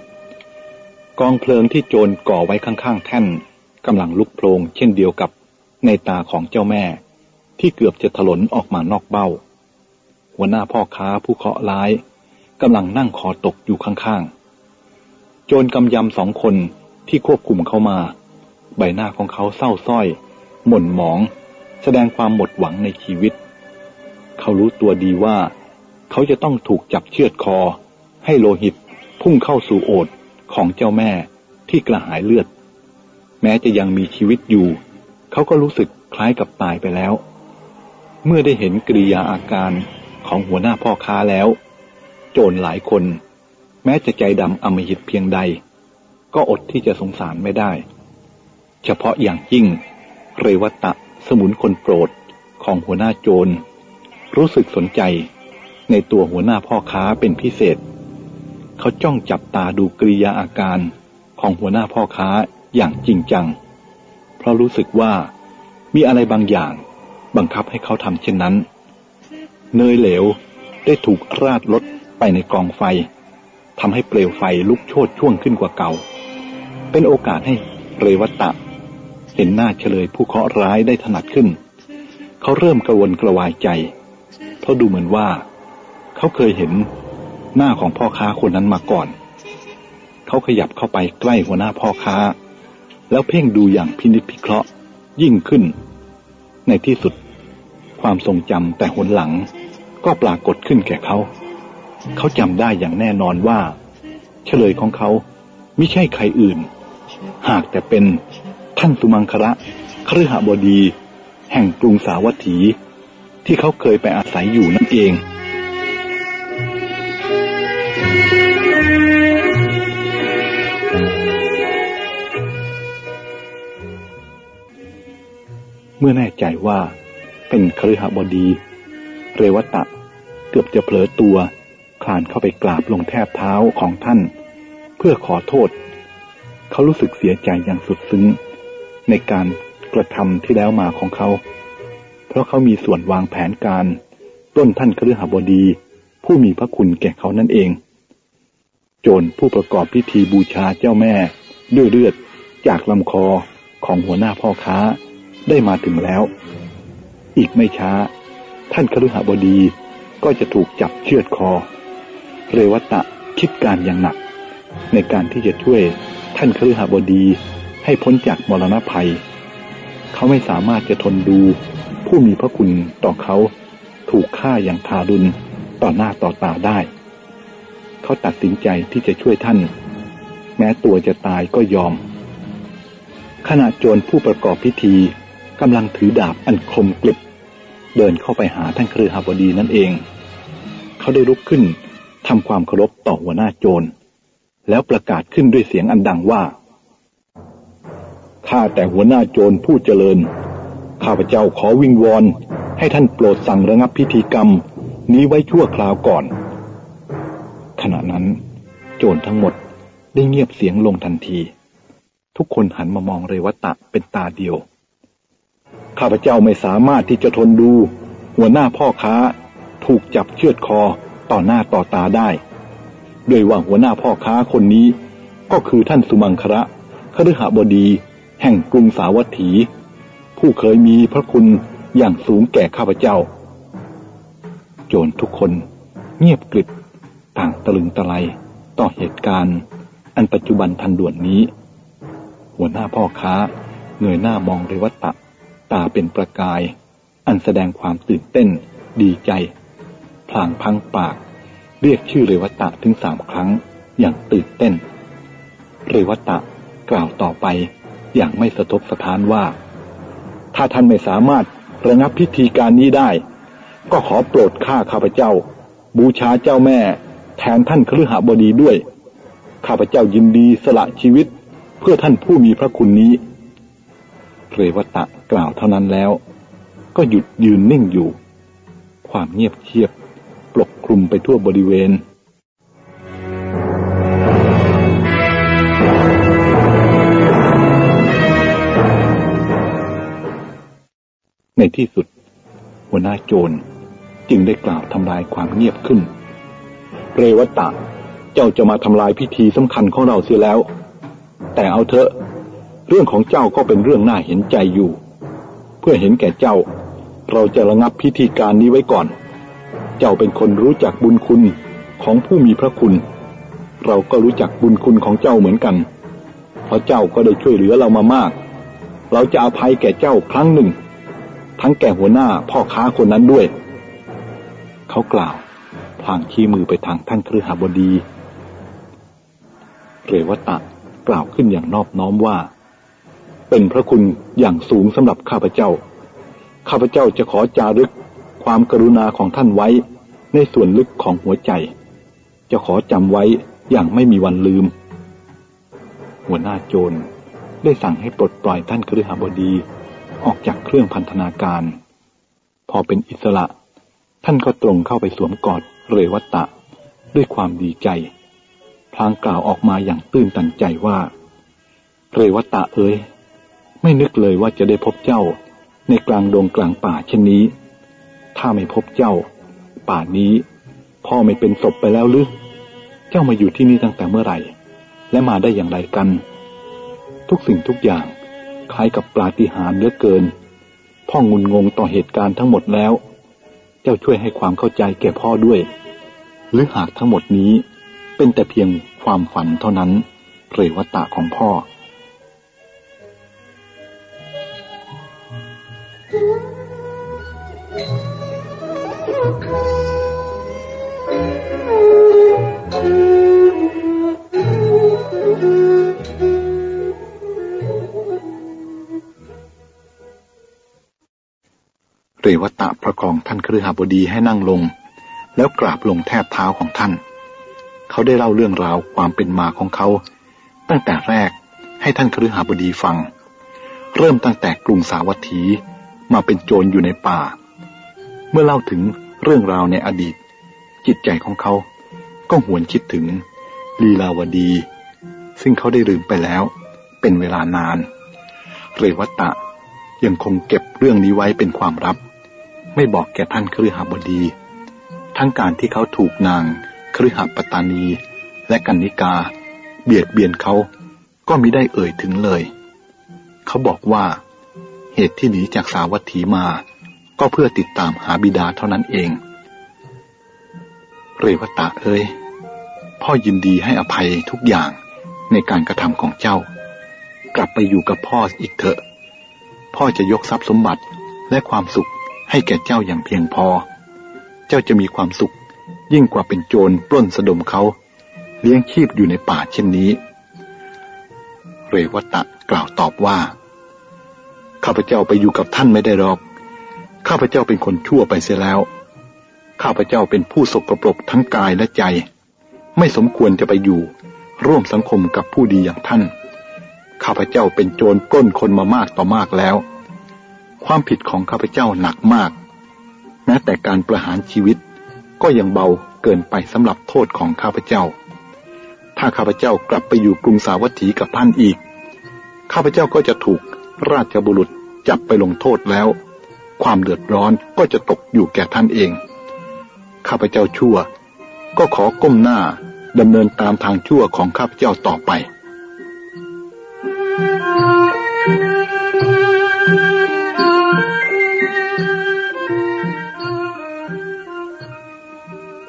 กองเพลิงที่โจรก่อไว้ข้างๆ แท่นกำลังลุกโพลงเช่นเดียวกับในตาของเจ้าแม่ ที่เกือบจะถลนออกมานอกเบ้า หัวหน้าพ่อค้าผู้เคาะร้ายกำลังนั่งคอตกอยู่ข้างๆ โจรกำยำสองคนที่ควบคุมเขามา ใบหน้าของเขาเศร้าส้อย หม่นหมอง แสดงความหมดหวังในชีวิต เขารู้ตัวดีว่า เขาจะต้องถูกจับเชือดคอ ให้โลหิตพุ่งเข้าสู่โอดของเจ้าแม่ที่กระหายเลือด แม้จะยังมีชีวิตอยู่ เขาก็รู้สึกคล้ายกับตายไปแล้ว เมื่อได้เห็นกริยาอาการ ของหัวหน้าพ่อค้าแล้ว โจรหลายคน แม้จะใจดำอมหิตเพียงใด ก็อดที่จะสงสารไม่ได้ เฉพาะอย่างยิ่ง เรวัตะสมุนคนโปรดของหัวหน้าโจร รู้สึกสนใจในตัวหัวหน้าพ่อค้าเป็นพิเศษ เขาจ้องจับตาดูกริยาอาการของหัวหน้าพ่อค้าอย่างจริงจัง เพราะรู้สึกว่ามีอะไรบางอย่างบังคับให้เขาทำเช่นนั้น เนยเหลวได้ถูกราดลดไปในกองไฟทำให้เปลวไฟลุกโชนช่วงขึ้นกว่าเก่า เป็นโอกาสให้เรวัตะ เห็นหน้าเฉลยผู้เคราะห์ร้ายได้ถนัดขึ้น เขาเริ่มกระวนกระวายใจ เพราะดูเหมือนว่า เขาเคยเห็นหน้าของพ่อค้าคนนั้นมาก่อน เขาขยับเข้าไปใกล้หัวหน้าพ่อค้า แล้วเพ่งดูอย่างพินิจพิเคราะห์ยิ่งขึ้น ในที่สุด ความทรงจำแต่หนหลัง ก็ปรากฏขึ้นแก่เขา เขาจำได้อย่างแน่นอนว่า เฉลยของเขาไม่ใช่ใครอื่น หากแต่เป็นท่านสุมังคระครหบดี แห่งกรุงสาวัตถี ที่เขาเคยไปอาศัยอยู่นั่นเองเมื่อแน่ใจว่าเป็นครหบดี เรวตะ เกือบจะเผลอตัว คลานเข้าไปกราบลงแทบเท้าของท่าน เพื่อขอโทษ เขารู้สึกเสียใจอย่างสุดซึ้ง ในการกระทำที่แล้วมาของเขา เพราะเขามีส่วนวางแผนการต้นท่านครือหบดี ผู้มีพระคุณแก่เขานั่นเอง โจรผู้ประกอบพิธีบูชาเจ้าแม่ ด้วยเลือดจากลำคอของหัวหน้าพ่อค้าได้มาถึงแล้ว อีกไม่ช้า ท่านคฤหบดีก็จะถูกจับเชือดคอ เรวัตะคิดการอย่างหนัก ในการที่จะช่วยท่านคฤหบดีให้พ้นจากมรณภัย เขาไม่สามารถจะทนดูผู้มีพระคุณต่อเขาถูกฆ่าอย่างทารุณต่อหน้าต่อตาได้ เขาตัดสินใจที่จะช่วยท่าน แม้ตัวจะตายก็ยอม ขณะโจรผู้ประกอบพิธีกำลังถือดาบอันคมกลิบ เดินเข้าไปหาท่านครือหบดีนั่นเอง เขาได้ลุกขึ้นทำความเคารพต่อหัวหน้าโจร แล้วประกาศขึ้นด้วยเสียงอันดังว่า ข้าแต่หัวหน้าโจรผู้เจริญ ข้าพเจ้าขอวิงวอนให้ท่านโปรดสั่งระงับพิธีกรรม นี้ไว้ชั่วคราวก่อน ขณะนั้น โจรทั้งหมดได้เงียบเสียงลงทันที ทุกคนหันมามองเรวัตะเป็นตาเดียว ข้าพเจ้าไม่สามารถที่จะทนดู หัวหน้าพ่อค้า ถูกจับเชือดคอต่อหน้าต่อตาได้ด้วยว่าหัวหน้าพ่อค้าคนนี้ ก็คือท่านสุมังคระคฤหบดี แห่งกรุงสาวัตถี ผู้เคยมีพระคุณอย่างสูงแก่ข้าพเจ้า โจรทุกคนเงียบกริบต่างตะลึงตะไลต่อเหตุการณ์ อันปัจจุบันทันด่วนนี้ หัวหน้าพ่อค้าเงยหน้ามองเรวัตะาเป็นประกาย อันแสดงความตื่นเต้น ดีใจ พลางพังปาก เรียกชื่อเรวัตะถึงสามครั้งอย่างตื่นเต้น เรวัตะกล่าวต่อไปอย่างไม่สะทกสะท้านว่า ถ้าท่านไม่สามารถระงับพิธีการนี้ได้ ก็ขอโปรดข้าข้าพเจ้า บูชาเจ้าแม่ แทนท่านครือหบดีด้วย ข้าพเจ้ายินดีสละชีวิต เพื่อท่านผู้มีพระคุณนี้ เรวตะกล่าวเท่านั้นแล้ว ก็หยุดยืนนิ่งอยู่ ความเงียบเชียบปกคลุมไปทั่วบริเวณในที่สุด หัวหน้าโจรจึงได้กล่าวทำลายความเงียบขึ้น เรวตะ เจ้าจะมาทำลายพิธีสำคัญของเราเสียแล้ว แต่เอาเถอะ เรื่องของเจ้าก็เป็นเรื่องน่าเห็นใจอยู่ เพื่อเห็นแก่เจ้า เราจะระงับพิธีการนี้ไว้ก่อน เจ้าเป็นคนรู้จักบุญคุณของผู้มีพระคุณ เราก็รู้จักบุญคุณของเจ้าเหมือนกัน เพราะเจ้าก็ได้ช่วยเหลือเรามามาก เราจะอภัยแก่เจ้าครั้งหนึ่ง ทั้งแก่หัวหน้าพ่อค้าคนนั้นด้วย เขากล่าวพลางชี้มือไปทางท่านครือหบดี เรวตะกล่าวขึ้นอย่างนอบน้อมว่า เป็นพระคุณอย่างสูงสำหรับข้าพเจ้า ข้าพเจ้าจะขอจารึกความกรุณาของท่านไว้ ในส่วนลึกของหัวใจ จะขอจำไว้อย่างไม่มีวันลืม หัวหน้าโจรได้สั่งให้ปลดปล่อยท่านครือหบดีออกจากเครื่องพันธนาการ พอเป็นอิสระ ท่านก็ตรงเข้าไปสวมกอดเรวัตตะด้วยความดีใจ พลางกล่าวออกมาอย่างตื้นตันใจว่า เรวัตตะเอ๋ย ไม่นึกเลยว่าจะได้พบเจ้า ในกลางดงกลางป่าเช่นนี้ ถ้าไม่พบเจ้า ป่านี้ พ่อไม่เป็นศพไปแล้วหรือเจ้ามาอยู่ที่นี่ตั้งแต่เมื่อไหร่ และมาได้อย่างไรกัน ทุกสิ่งทุกอย่างคล้ายกับปาฏิหาริย์เหลือเกิน พ่องุนงงต่อเหตุการณ์ทั้งหมดแล้ว เจ้าช่วยให้ความเข้าใจแก่พ่อด้วย หรือหากทั้งหมดนี้เป็นแต่เพียงความฝันเท่านั้นเรวตะของพ่อ เรวตะประคองท่านครือหบดีให้นั่งลง แล้วกราบลงแทบเท้าของท่าน เขาได้เล่าเรื่องราวความเป็นมาของเขา ตั้งแต่แรกให้ท่านครือหบดีฟัง เริ่มตั้งแต่กรุงสาวัตถี มาเป็นโจรอยู่ในป่า เมื่อเล่าถึงเรื่องราวในอดีต จิตใจของเขา ก็หวนคิดถึงลีลาวดี ซึ่งเขาได้ลืมไปแล้ว เป็นเวลานาน เรวัตะยังคงเก็บเรื่องนี้ไว้เป็นความลับ ไม่บอกแก่ท่านครือหบดี ทั้งการที่เขาถูกนางครือหปตานี และกันนิกา เบียดเบียนเขาก็มิได้เอ่ยถึงเลย เขาบอกว่า เหตุที่หนีจากสาวัตถีมา ก็เพื่อติดตามหาบิดาเท่านั้นเอง เรวตะเอ้ย พ่อยินดีให้อภัยทุกอย่างในการกระทำของเจ้า กลับไปอยู่กับพ่ออีกเถอะ พ่อจะยกทรัพย์สมบัติและความสุขให้แก่เจ้าอย่างเพียงพอ เจ้าจะมีความสุขยิ่งกว่าเป็นโจรปล้นสะดมเขา เลี้ยงชีพอยู่ในป่าเช่นนี้ เรวตะกล่าวตอบว่า ข้าพเจ้าไปอยู่กับท่านไม่ได้หรอก ข้าพเจ้าเป็นคนชั่วไปเสียแล้ว ข้าพเจ้าเป็นผู้สกปรกทั้งกายและใจ ไม่สมควรจะไปอยู่ ร่วมสังคมกับผู้ดีอย่างท่าน ข้าพเจ้าเป็นโจรปล้นคนมามากต่อมากแล้ว ความผิดของข้าพเจ้าหนักมาก แม้แต่การประหารชีวิต ก็ยังเบาเกินไปสำหรับโทษของข้าพเจ้า ถ้าข้าพเจ้ากลับไปอยู่กรุงสาวัตถีกับท่านอีก ข้าพเจ้าก็จะถูกราชบุรุษ จับไปลงโทษแล้ว ความเดือดร้อนก็จะตกอยู่แก่ท่านเอง ข้าพเจ้าชั่ว ก็ขอก้มหน้าดำเนินตามทางชั่วของข้าพเจ้าต่อไป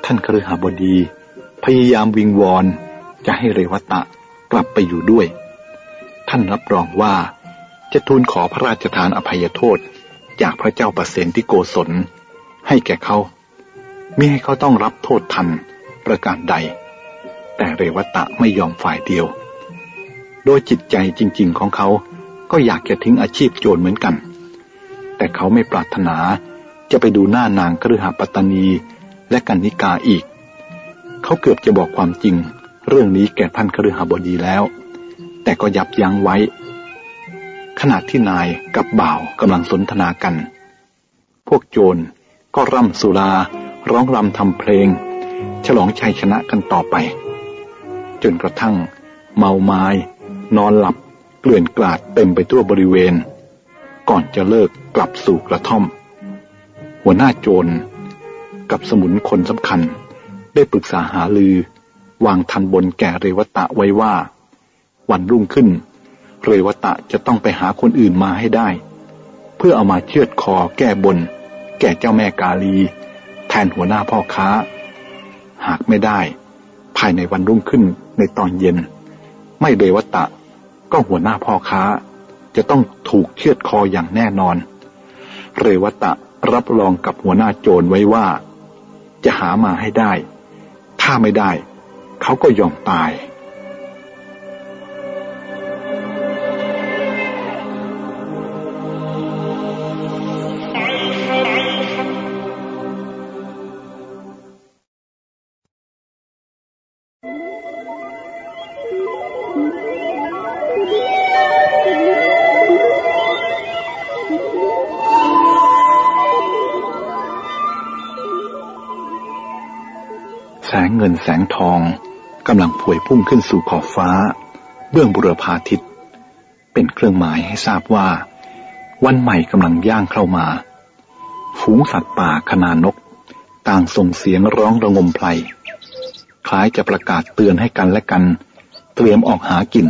ท่านครหบดี พยายามวิงวอนจะให้เรวตะกลับไปอยู่ด้วย ท่านรับรองว่า จะทูลขอพระราชทานอภัยโทษจากพระเจ้าประเสนที่โกศล ให้แก่เขามิให้เขาต้องรับโทษทันประการใด แต่เรวตะไม่ยอมฝ่ายเดียว โดยจิตใจจริงๆของเขาก็อยากจะทิ้งอาชีพโจรเหมือนกัน แต่เขาไม่ปรารถนาจะไปดูหน้านางคฤหปัตตนีและกันนิกาอีก เขาเกือบจะบอกความจริง เรื่องนี้แก่ท่านคฤหบดีแล้ว แต่ก็ยับยั้งไว้ ขณะที่นายกับบ่าวกำลังสนทนากัน พวกโจรก็ร่ำสุรา ร้องรำทำเพลง ฉลองชัยชนะกันต่อไป จนกระทั่ง เมาไม้นอนหลับเกลื่อนกลาดเต็มไปทั่วบริเวณ ก่อนจะเลิกกลับสู่กระท่อม หัวหน้าโจร กับสมุนคนสำคัญ ได้ปรึกษาหาลือ วางทันบนแก่เรวตะไว้ว่า วันรุ่งขึ้น เรวตะจะต้องไปหาคนอื่นมาให้ได้ เพื่อเอามาเชือดคอแก้บน แก่เจ้าแม่กาลี แทนหัวหน้าพ่อค้า หากไม่ได้ ภายในวันรุ่งขึ้นในตอนเย็น ไม่เรวตะ ก็หัวหน้าพ่อค้า จะต้องถูกเชือดคออย่างแน่นอน เรวตะรับรองกับหัวหน้าโจรไว้ว่า จะหามาให้ได้ ถ้าไม่ได้ เขาก็ยอมตาย งินแสงทองกำลังพวยพุ่งขึ้นสู่ขอบฟ้า เบื้องบุรพาทิตย์เป็นเครื่องหมายให้ทราบว่า วันใหม่กำลังย่างเข้ามา ฝูงสัตว์ป่าขนานก ต่างส่งเสียงร้องระงมไพรคล้ายจะประกาศเตือนให้กันและกัน เตรียมออกหากิน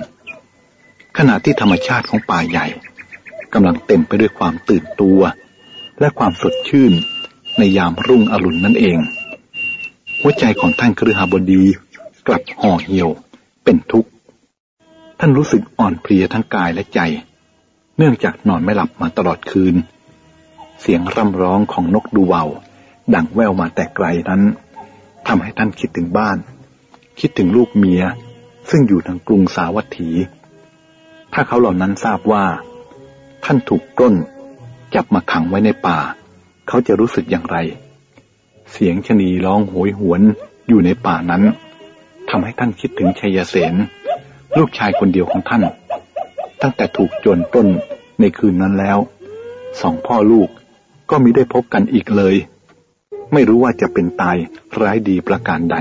ขณะที่ธรรมชาติของป่าใหญ่กำลังเต็มไปด้วยความตื่นตัว และความสดชื่นในยามรุ่งอรุณนั่นเอง หัวใจของท่านครือหาบดีกลับห่อเหี่ยวเป็นทุกข์ ท่านรู้สึกอ่อนเพลียทั้งกายและใจ เนื่องจากนอนไม่หลับมาตลอดคืน เสียงร่ำร้องของนกดูเบาดังแววมาแต่ไกลนั้นทำให้ท่านคิดถึงบ้าน คิดถึงลูกเมียซึ่งอยู่ทางกรุงสาวัตถี ถ้าเขาเหล่านั้นทราบว่า ท่านถูกปล้น จับมาขังไว้ในป่า เขาจะรู้สึกอย่างไร เสียงชนีร้องโหยหวนอยู่ในป่านั้นทำให้ท่านคิดถึงชัยเสนลูกชายคนเดียวของท่าน ตั้งแต่ถูกโจรต้นในคืนนั้นแล้วสองพ่อลูกก็มิได้พบกันอีกเลย ไม่รู้ว่าจะเป็นตายร้ายดีประการใด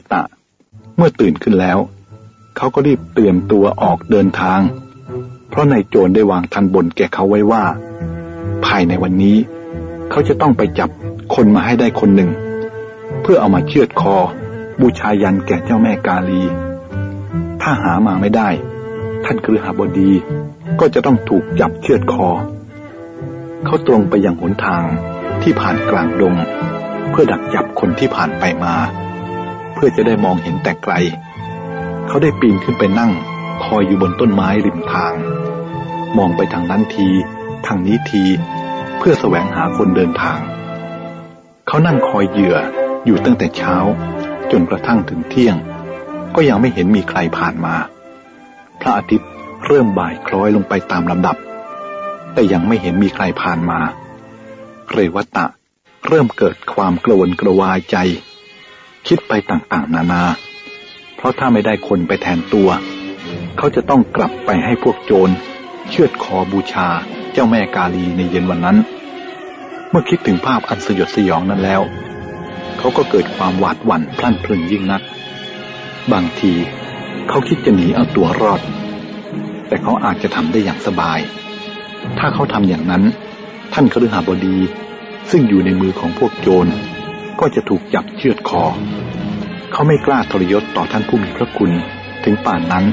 ตตะ เมื่อตื่นขึ้นแล้ว เขาก็รีบเตรียมตัวออกเดินทาง เพราะนายโจรได้วางทันบนแก่เขาไว้ว่า ภายในวันนี้ เขาจะต้องไปจับคนมาให้ได้คนหนึ่ง เพื่อเอามาเชือดคอ บูชายันแก่เจ้าแม่กาลี ถ้าหามาไม่ได้ ท่านคือหาบดี ก็จะต้องถูกจับเชือดคอ เขาตรงไปยังหนทางที่ผ่านกลางดง เพื่อดักจับคนที่ผ่านไปมา พื่อจะได้มองเห็นแต่ไกล เขาได้ปีนขึ้นไปนั่ง คอยอยู่บนต้นไม้ริมทาง มองไปทางนั้นที ทางนี้ที เพื่อแสวงหาคนเดินทาง เขานั่งคอยเหยื่ออยู่ตั้งแต่เช้า จนกระทั่งถึงเที่ยง ก็ยังไม่เห็นมีใครผ่านมา พระอาทิตย์เริ่มบ่ายคล้อยลงไปตามลำดับ แต่ยังไม่เห็นมีใครผ่านมา เรวัตะเริ่มเกิดความกระวนกระวายใจ คิดไปต่างๆ นานา เพราะถ้าไม่ได้คนไปแทนตัว เขาจะต้องกลับไปให้พวกโจร เชือดคอบูชาเจ้าแม่กาลีในเย็นวันนั้น เมื่อคิดถึงภาพอันสยดสยองนั้นแล้ว เขาก็เกิดความหวาดหวั่นพลั่นพลึงยิ่งนัก บางทีเขาคิดจะหนีเอาตัวรอด แต่เขาอาจจะทำได้อย่างสบาย ถ้าเขาทำอย่างนั้น ท่านคฤหบดีซึ่งอยู่ในมือของพวกโจร ก็จะถูกจับเชือดคอ เขาไม่กล้าทรยศต่อท่านผู้มีพระคุณถึงป่านนั้น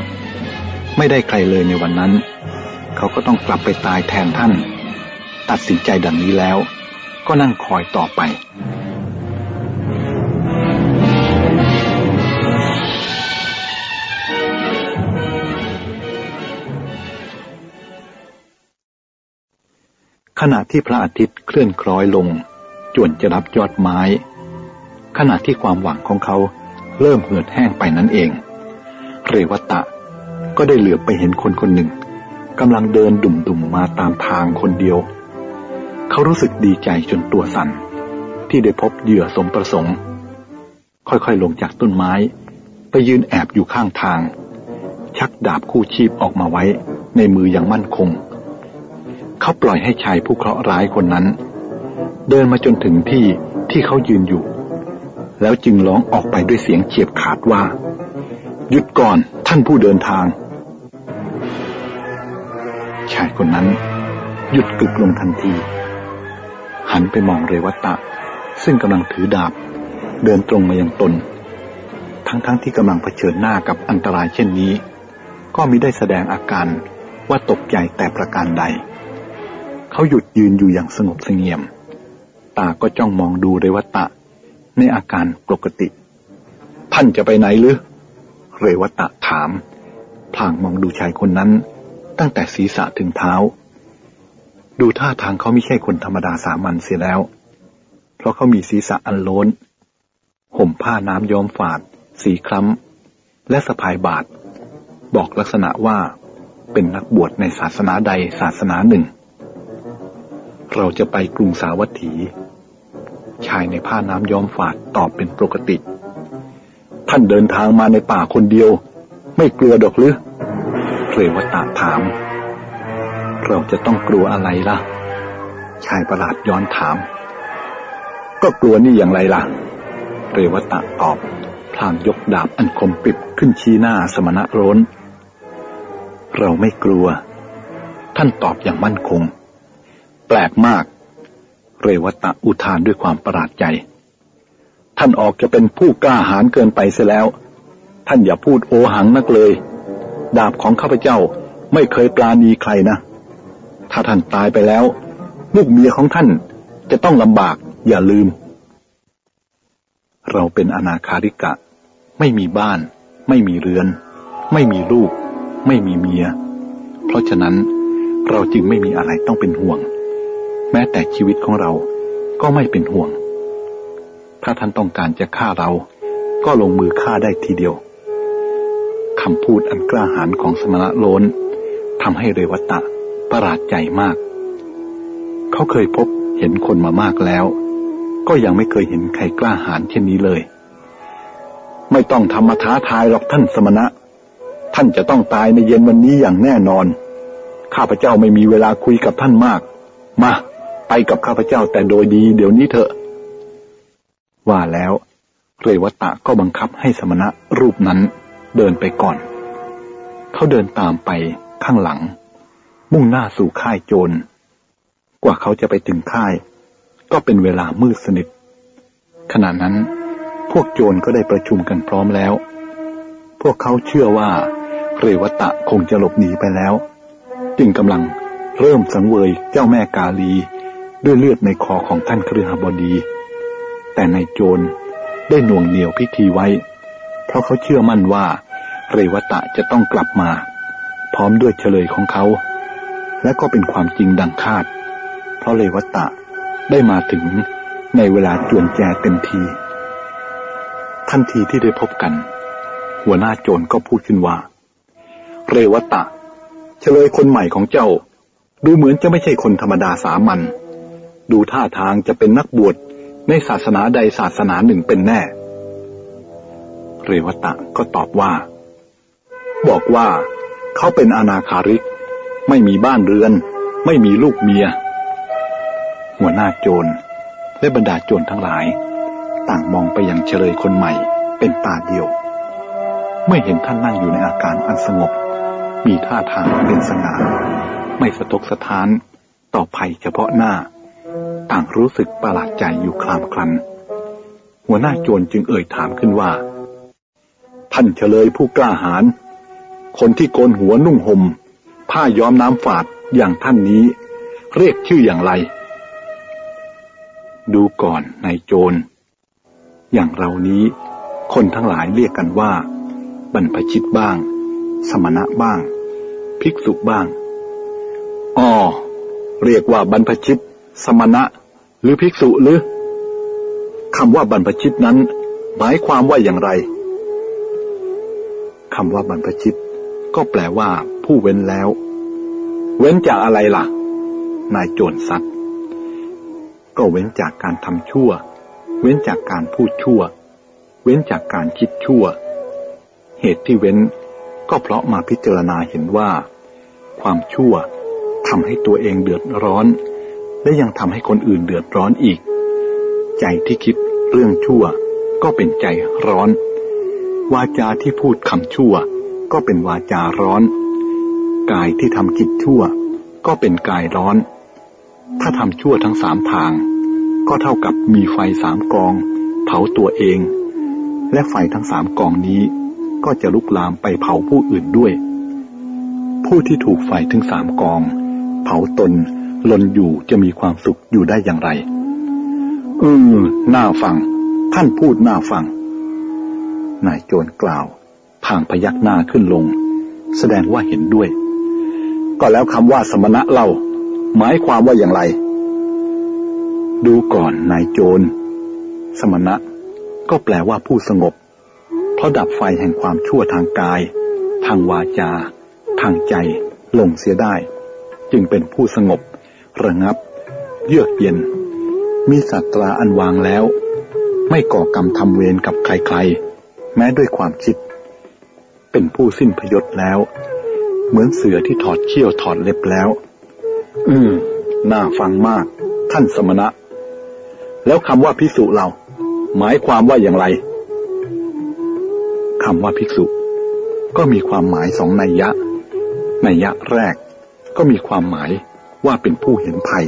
ไม่ได้ใครเลยในวันนั้น เขาก็ต้องกลับไปตายแทนท่าน ตัดสินใจดังนี้แล้ว ก็นั่งคอยต่อไปขณะที่พระอาทิตย์เคลื่อนคล้อยลง จวนจะรับยอดไม้ ขณะที่ความหวังของเขาเริ่มเหือดแห้งไปนั่นเอง เรวัตะ ก็ได้เหลือบไปเห็นคนคนหนึ่งกำลังเดินดุ่มๆมาตามทางคนเดียว เขารู้สึกดีใจจนตัวสัน่น ที่ได้พบเหยื่อสมประสงค์ ค่อยๆลงจากต้นไม้ ไปยืนแอบอยู่ข้างทาง ชักดาบคู่ชีพออกมาไว้ในมืออย่างมั่นคง เขาปล่อยให้ชายผู้เคราะห์ร้ายคนนั้น เดินมาจนถึงที่ที่เขายืนอยู่ แล้วจึงร้องออกไปด้วยเสียงเฉียบขาดว่า หยุดก่อนท่านผู้เดินทาง ชายคนนั้น หยุดกึกลงทันที หันไปมองเรวัตะ ซึ่งกำลังถือดาบ เดินตรงมายังตน ทั้งๆทที่กำลังเผชิญหน้ากับอันตรายเช่นนี้ ก็มิได้แสดงอาการว่าตกใจแต่ประการใด เขาหยุดยืนอยู่อย่างสงบเสงี่ยม ตาก็จ้องมองดูเรวัตะ ในอาการปกติ ท่านจะไปไหนหรือ เรวตะถาม พลางมองดูชายคนนั้น ตั้งแต่ศีรษะถึงเท้า ดูท่าทางเขาไม่ใช่คนธรรมดาสามัญเสียแล้ว เพราะเขามีศีรษะอันโล้น ห่มผ้าน้ำย้อมฝาด สีคล้ำ และสะพายบาท บอกลักษณะว่าเป็นนักบวชในศาสนาใดศาสนาหนึ่ง เราจะไปกรุงสาวัตถี ชายในผ้าน้ำย้อมฝาดตอบเป็นปกติ ท่านเดินทางมาในป่าคนเดียว ไม่กลัวดอกหรือเรวตาถาม เราจะต้องกลัวอะไรล่ะ ชายประหลาดย้อนถาม ก็กลัวนี่อย่างไรล่ะเรวตะตอบพลางยกดาบอันคมปิบขึ้นชี้หน้าสมณะร้น เราไม่กลัว ท่านตอบอย่างมั่นคง แปลกมาก เรวตะอุทานด้วยความประหลาดใจ ท่านออกจะเป็นผู้กล้าหาญเกินไปเสียแล้ว ท่านอย่าพูดโอหังนักเลย ดาบของข้าพเจ้าไม่เคยปลาณีใครนะ ถ้าท่านตายไปแล้ว ลูกเมียของท่านจะต้องลำบากอย่าลืม เราเป็นอนาคาริกะ ไม่มีบ้าน ไม่มีเรือน ไม่มีลูก ไม่มีเมีย เพราะฉะนั้นเราจึงไม่มีอะไรต้องเป็นห่วง แม้แต่ชีวิตของเราก็ไม่เป็นห่วง ถ้าท่านต้องการจะฆ่าเรา ก็ลงมือฆ่าได้ทีเดียวคำพูดอันกล้าหาญของสมณะโลนทำให้เรวตะประหลาดใจมาก เขาเคยพบเห็นคนมามากแล้ว ก็ยังไม่เคยเห็นใครกล้าหาญเช่นนี้เลย ไม่ต้องทำมาท้าทายหรอกท่านสมณะ ท่านจะต้องตายในเย็นวันนี้อย่างแน่นอน ข้าพเจ้าไม่มีเวลาคุยกับท่านมาก มา ไปกับข้าพเจ้าแต่โดยดีเดี๋ยวนี้เถอะ ว่าแล้ว เรวตะก็บังคับให้สมณะรูปนั้นเดินไปก่อน เขาเดินตามไปข้างหลัง มุ่งหน้าสู่ค่ายโจร กว่าเขาจะไปถึงค่าย ก็เป็นเวลามืดสนิท ขณะนั้น พวกโจรก็ได้ประชุมกันพร้อมแล้ว พวกเขาเชื่อว่า เรวตะคงจะหลบหนีไปแล้ว จึงกำลังเริ่มสังเวยเจ้าแม่กาลี ด้วยเลือดในคอของท่านครือหบดี แต่ในโจรได้หน่วงเหนียวพิธีไว้ เพราะเขาเชื่อมั่นว่า เรวตะจะต้องกลับมา พร้อมด้วยเฉลยของเขา และก็เป็นความจริงดังคาด เพราะเรวตะได้มาถึงในเวลาจวนแจเต็มทีทันทีที่ได้พบกัน หัวหน้าโจรก็พูดขึ้นว่า เรวตะ เฉลยคนใหม่ของเจ้า ดูเหมือนจะไม่ใช่คนธรรมดาสามัญ ดูท่าทางจะเป็นนักบวชในศาสนาใดศาสนาหนึ่งเป็นแน่ เรวตะก็ตอบว่า บอกว่าเขาเป็นอนาคาริก ไม่มีบ้านเรือน ไม่มีลูกเมีย หัวหน้าโจรและบรรดาโจรทั้งหลาย ต่างมองไปยังเฉลยคนใหม่เป็นตาเดียวเมื่อเห็นท่านนั่งอยู่ในอาการอันสงบ มีท่าทางเป็นสง่าไม่สะทกสะท้านต่อภัยเฉพาะหน้า ต่างรู้สึกประหลาดใจอยู่คลามคลัน หัวหน้าโจรจึงเอ่ยถามขึ้นว่า ท่านเฉลยผู้กล้าหาญ คนที่โกนหัวนุ่งหม่มผ้าย้อมน้ำฝาดอย่างท่านนี้ เรียกชื่ออย่างไร ดูก่อนนายโจร อย่างเรานี้ คนทั้งหลายเรียกกันว่า บรรพชิตบ้าง สมณะบ้าง ภิกษุบ้างอ๋อเรียกว่าบรรพชิต สมณะ หรือภิกษุหรือคำว่าบรรพชิตนั้น หมายความว่าอย่างไรคำว่าบรรพชิต ก็แปลว่า ผู้เว้นแล้ว เว้นจากอะไรล่ะ นายโจรสัตว์ ก็เว้นจากการทำชั่ว เว้นจากการพูดชั่ว เว้นจากการคิดชั่ว เหตุที่เว้น ก็เพราะมาพิจารณาเห็นว่า ความชั่วทำให้ตัวเองเดือดร้อน และยังทำให้คนอื่นเดือดร้อนอีก ใจที่คิดเรื่องชั่ว ก็เป็นใจร้อน วาจาที่พูดคำชั่ว ก็เป็นวาจาร้อน กายที่ทำกิจชั่ว ก็เป็นกายร้อน ถ้าทำชั่วทั้งสามทาง ก็เท่ากับมีไฟสามกอง เผาตัวเอง และไฟทั้งสามกองนี้ ก็จะลุกลามไปเผาผู้อื่นด้วย ผู้ที่ถูกไฟถึงสามกอง เผาตน ลนอยู่จะมีความสุขอยู่ได้อย่างไรเออน่าฟัง ท่านพูดน่าฟัง นายโจรกล่าวพางพยักหน้าขึ้นลง แสดงว่าเห็นด้วย ก็แล้วคำว่าสมณะเล่า หมายความว่าอย่างไร ดูก่อนนายโจร สมณะ ก็แปลว่าผู้สงบ เพราะดับไฟแห่งความชั่วทางกาย ทางวาจา ทางใจลงเสียได้ จึงเป็นผู้สงบ ระงับ เยือกเย็น มีสัตราอันวางแล้ว ไม่ก่อกรรมทำเวรกับใครๆ แม้ด้วยความคิด เป็นผู้สิ้นพยศแล้ว เหมือนเสือที่ถอดเขี้ยวถอดเล็บแล้ว อืม น่าฟังมาก ท่านสมณะ แล้วคำว่าภิกษุเรา หมายความว่าอย่างไรคำว่าภิกษุ ก็มีความหมายสองนัยยะ นัยยะแรกก็มีความหมาย ว่าเป็นผู้เห็นภัย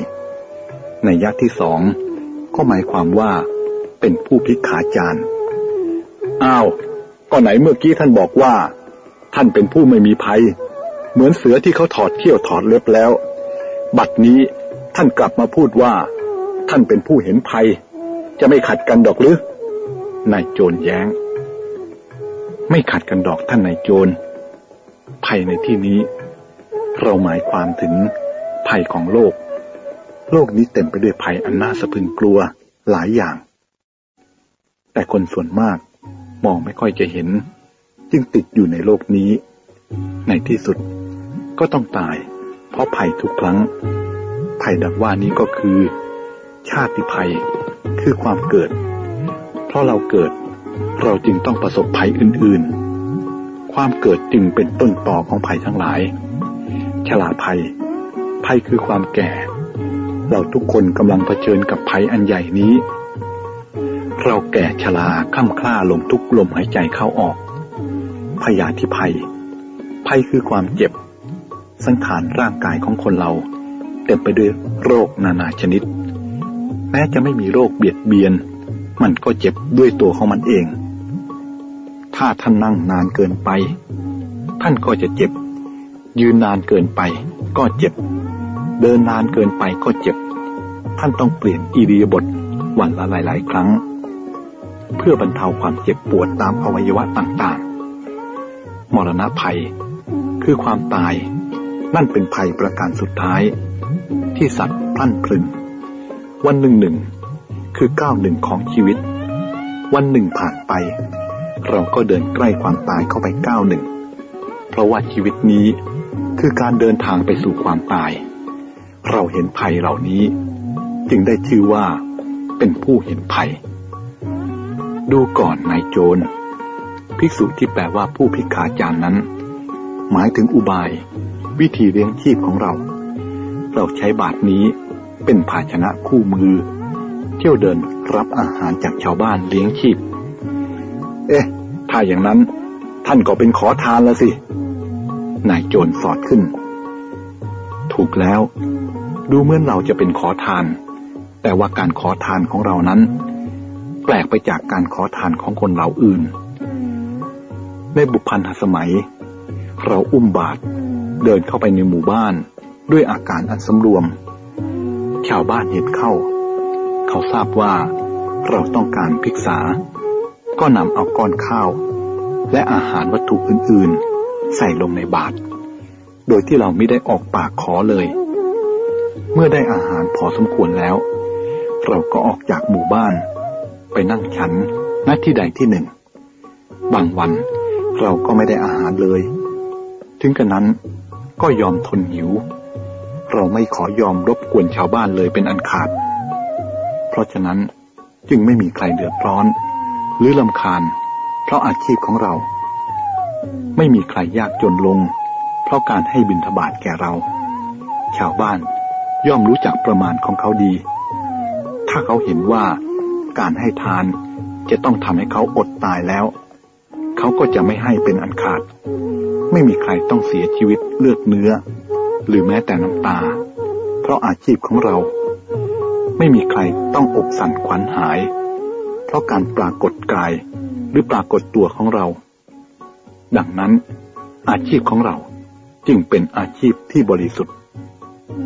ในยะที่สองก็หมายความว่า เป็นผู้พิกขาจารอ้าว ก็ไหนเมื่อกี้ท่านบอกว่า ท่านเป็นผู้ไม่มีภัย เหมือนเสือที่เขาถอดเขี้ยวถอดเล็บแล้ว บัดนี้ท่านกลับมาพูดว่า ท่านเป็นผู้เห็นภัย จะไม่ขัดกันดอกหรือนายโจรแย้ง ไม่ขัดกันดอกท่านนายโจรภัยในที่นี้ เราหมายความถึง ภัยของโลก โลกนี้เต็มไปด้วยภัยอันน่าสะพึงกลัวหลายอย่าง แต่คนส่วนมากมองไม่ค่อยจะเห็น จึงติดอยู่ในโลกนี้ ในที่สุดก็ต้องตาย เพราะภัยทุกครั้ง ภัยดังว่านี้ก็คือ ชาติภัยคือความเกิด เพราะเราเกิด เราจึงต้องประสบภัยอื่นๆ ความเกิดจึงเป็นต้นต่อของภัยทั้งหลาย ชลาภัย ภัยคือความแก่ เราทุกคนกำลังเผชิญกับภัยอันใหญ่นี้ เราแก่ชราค่ำคล้าลงทุกลมหายใจเข้าออก พยาธิภัย ภัยคือความเจ็บ สังขารร่างกายของคนเรา เต็มไปด้วยโรคนานาชนิด แม้จะไม่มีโรคเบียดเบียน มันก็เจ็บด้วยตัวของมันเอง ถ้าท่านนั่งนานเกินไป ท่านก็จะเจ็บยืนนานเกินไปก็เจ็บ เดินนานเกินไปก็เจ็บ ท่านต้องเปลี่ยนอิริยาบถวันละหลาย ๆ ครั้ง เพื่อบรรเทาความเจ็บปวดตามอวัยวะต่างๆ มรณะภัย คือความตาย นั่นเป็นภัยประการสุดท้าย ที่สัตว์พลั้นพลึง วันหนึ่งหนึ่งคือก้าวหนึ่งของชีวิต วันหนึ่งผ่านไป เราก็เดินใกล้ความตายเข้าไปก้าวหนึ่ง เพราะว่าชีวิตนี้คือการเดินทางไปสู่ความตาย เราเห็นภัยเหล่านี้ จึงได้ชื่อว่า เป็นผู้เห็นภัย ดูก่อนนายโจรภิกษุที่แปลว่าผู้พิกาจารนั้น หมายถึงอุบาย วิธีเลี้ยงชีพของเรา เราใช้บาทนี้เป็นภาชนะคู่มือ เที่ยวเดินรับอาหารจากชาวบ้านเลี้ยงชีพ เอ๊ะ ถ้าอย่างนั้นท่านก็เป็นขอทานแล้วสิ นายโจรสอดขึ้น ถูกแล้ว ดูเหมือนเราจะเป็นขอทาน แต่ว่าการขอทานของเรานั้น แปลกไปจากการขอทานของคนเหล่าอื่น ในบุพันธสมัย เราอุ้มบาตรเดินเข้าไปในหมู่บ้าน ด้วยอาการอันสำรวม ชาวบ้านเห็นเข้า เขาทราบว่าเราต้องการพิกษา ก็นำเอาก้อนข้าว และอาหารวัตถุอื่นๆ ใส่ลงในบาตรโดยที่เราไม่ได้ออกปากขอเลย เมื่อได้อาหารพอสมควรแล้ว เราก็ออกจากหมู่บ้าน ไปนั่งฉันณที่ใดที่หนึ่ง บางวันเราก็ไม่ได้อาหารเลย ถึงกระนั้นก็ยอมทนหิว เราไม่ขอยอมรบกวนชาวบ้านเลยเป็นอันขาด เพราะฉะนั้นจึงไม่มีใครเดือดร้อน หรือลำคาญ เพราะอาชีพของเรา ไม่มีใครยากจนลง เพราะการให้บิณฑบาตแก่เรา ชาวบ้าน ย่อมรู้จักประมาณของเขาดี ถ้าเขาเห็นว่าการให้ทานจะต้องทำให้เขาอดตายแล้ว เขาก็จะไม่ให้เป็นอันขาด ไม่มีใครต้องเสียชีวิตเลือดเนื้อ หรือแม้แต่น้ำตา เพราะอาชีพของเรา ไม่มีใครต้องอกสั่นขวัญหาย เพราะการปรากฏกายหรือปรากฏตัวของเรา ดังนั้น อาชีพของเราจึงเป็นอาชีพที่บริสุทธิ์ เมื่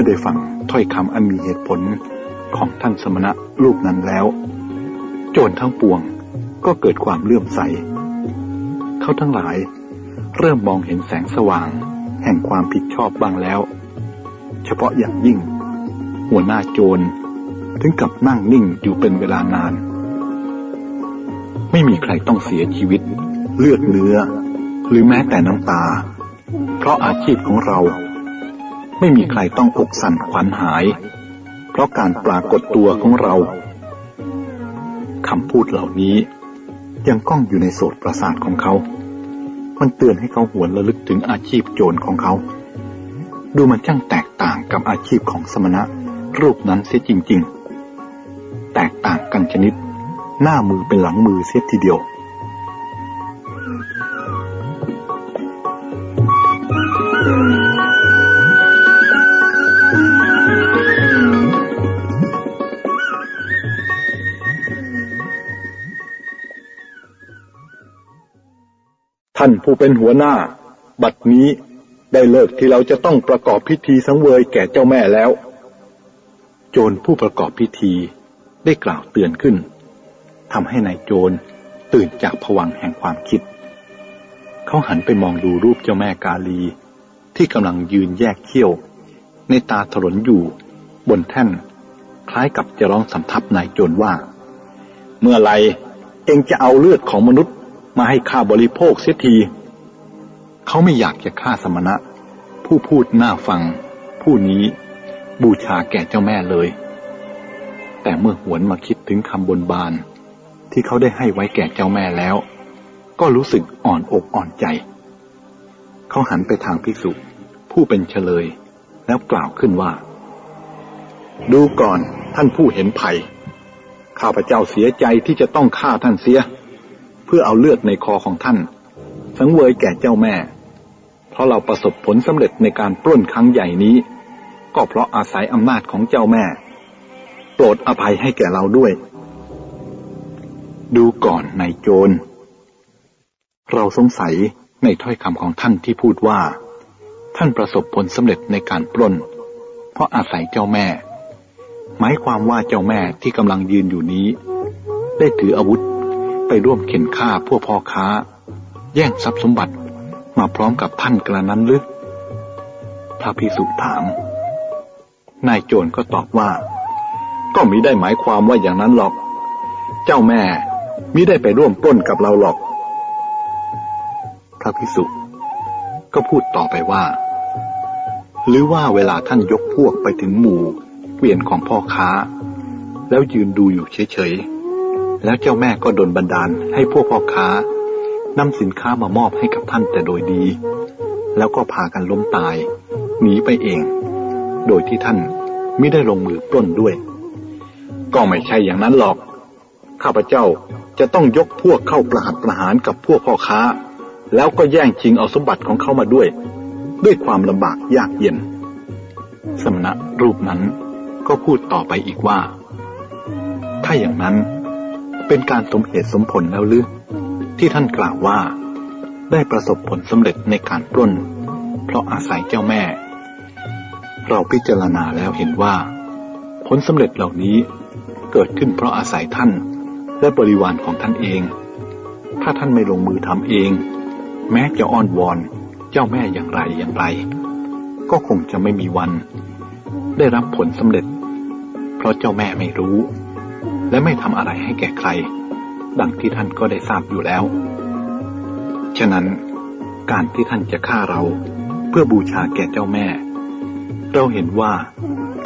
อได้ฟังถ้อยคำอันมีเหตุผลของท่านสมณะรูปนั้นแล้ว โจรทั้งปวง ก็เกิดความเลื่อมใส เขาทั้งหลาย เริ่มมองเห็นแสงสว่าง แห่งความผิดชอบบ้างแล้ว เฉพาะอย่างยิ่ง หัวหน้าโจร ถึงกับนั่งนิ่งอยู่เป็นเวลานาน ไม่มีใครต้องเสียชีวิต เลือดเนื้อ หรือแม้แต่น้ำตา เพราะอาชีพของเรา ไม่มีใครต้องอกสั่นขวัญหาย เพราะการปรากฏตัวของเราคำพูดเหล่านี้ ยังก้องอยู่ในโสตประสาทของเขา มันเตือนให้เขาหวนระลึกถึงอาชีพโจรของเขา ดูมันช่างแตกต่างกับอาชีพของสมณะ รูปนั้นเสียจริง ๆ แตกต่างกันชนิด หน้ามือเป็นหลังมือเสียทีเดียว ท่านผู้เป็นหัวหน้า บัดนี้ได้เลิกที่เราจะต้องประกอบพิธีสังเวยแก่เจ้าแม่แล้ว โจรผู้ประกอบพิธีได้กล่าวเตือนขึ้นทำให้ในายโจรตื่นจากผวังแห่งความคิด เขาหันไปมองดูรูปเจ้าแม่กาลี ที่กำลังยืนแยกเขี้ยว ในตาถลนอยู่บนแท่น คล้ายกับจะร้องสำทับนายโจรว่า เมื่อไรเองจะเอาเลือดของมนุษย์ มาให้ข้าบริโภคเสียทีเขาไม่อยากจะฆ่าสมณะ ผู้พูดน่าฟัง ผู้นี้บูชาแก่เจ้าแม่เลย แต่เมื่อหวนมาคิดถึงคำบนบาน ที่เขาได้ให้ไว้แก่เจ้าแม่แล้ว ก็รู้สึกอ่อนอกอ่อนใจ เขาหันไปทางภิกษุ ผู้เป็นเฉลย แล้วกล่าวขึ้นว่า ดูก่อนท่านผู้เห็นภัยข้าพเจ้าเสียใจที่จะต้องฆ่าท่านเสีย พื่อเอาเลือดในคอของท่าน สังเวยแก่เจ้าแม่ เพราะเราประสบผลสำเร็จในการปล้นครั้งใหญ่นี้ ก็เพราะอาศัยอำนาจของเจ้าแม่ โปรดอภัยให้แก่เราด้วย ดูก่อนนายโจร เราสงสัยในถ้อยคำของท่านที่พูดว่า ท่านประสบผลสำเร็จในการปล้น เพราะอาศัยเจ้าแม่ หมายความว่าเจ้าแม่ที่กำลังยืนอยู่นี้ ได้ถืออาวุธ ไปร่วมเข็นฆ่าพวกพ่อค้า แย่งทรัพย์สมบัติมาพร้อมกับท่านกระนั้นหรือพระพิสุถาม นายโจรก็ตอบว่า ก็มิได้หมายความว่าอย่างนั้นหรอก เจ้าแม่มิได้ไปร่วมปล้นกับเราหรอก พระพิสุก็พูดต่อไปว่า หรือว่าเวลาท่านยกพวกไปถึงหมู่เกวียนของพ่อค้า แล้วยืนดูอยู่เฉยๆ แล้วเจ้าแม่ก็ดนบันดาลให้พวกพ่อค้านำสินค้ามามอบให้กับท่านแต่โดยดี แล้วก็พากันล้มตาย หนีไปเอง โดยที่ท่านไม่ได้ลงมือปล้นด้วย ก็ไม่ใช่อย่างนั้นหรอก ข้าพเจ้าจะต้องยกพวกเข้าประหัตประหารกับพวกพ่อค้า แล้วก็แย่งชิงเอาสมบัติของเขามาด้วย ด้วยความลำบากยากเย็น สมณะรูปนั้นก็พูดต่อไปอีกว่า ถ้าอย่างนั้น เป็นการสมเหตุสมผลแล้วหรือที่ท่านกล่าวว่า ได้ประสบผลสำเร็จในการปล้น เพราะอาศัยเจ้าแม่ เราพิจารณาแล้วเห็นว่า ผลสำเร็จเหล่านี้เกิดขึ้นเพราะอาศัยท่านและบริวารของท่านเอง ถ้าท่านไม่ลงมือทำเอง แม้จะอ้อนวอนเจ้าแม่อย่างไรอย่างไร ก็คงจะไม่มีวัน ได้รับผลสำเร็จ เพราะเจ้าแม่ไม่รู้ และไม่ทำอะไรให้แก่ใคร ดังที่ท่านก็ได้ทราบอยู่แล้ว ฉะนั้นการที่ท่านจะฆ่าเราเพื่อบูชาแก่เจ้าแม่ เราเห็นว่า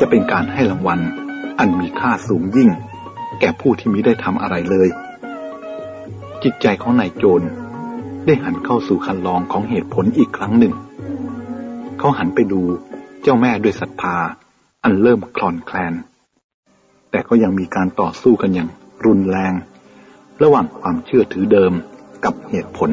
จะเป็นการให้รางวัลอันมีค่าสูงยิ่ง แก่ผู้ที่มิได้ทำอะไรเลย จิตใจของนายโจรได้หันเข้าสู่คันลองของเหตุผลอีกครั้งหนึ่ง เขาหันไปดูเจ้าแม่ด้วยศรัทธาอันเริ่มคลอนแคลน แต่ก็ยังมีการต่อสู้กันอย่างรุนแรง ระหว่างความเชื่อถือเดิมกับเหตุผล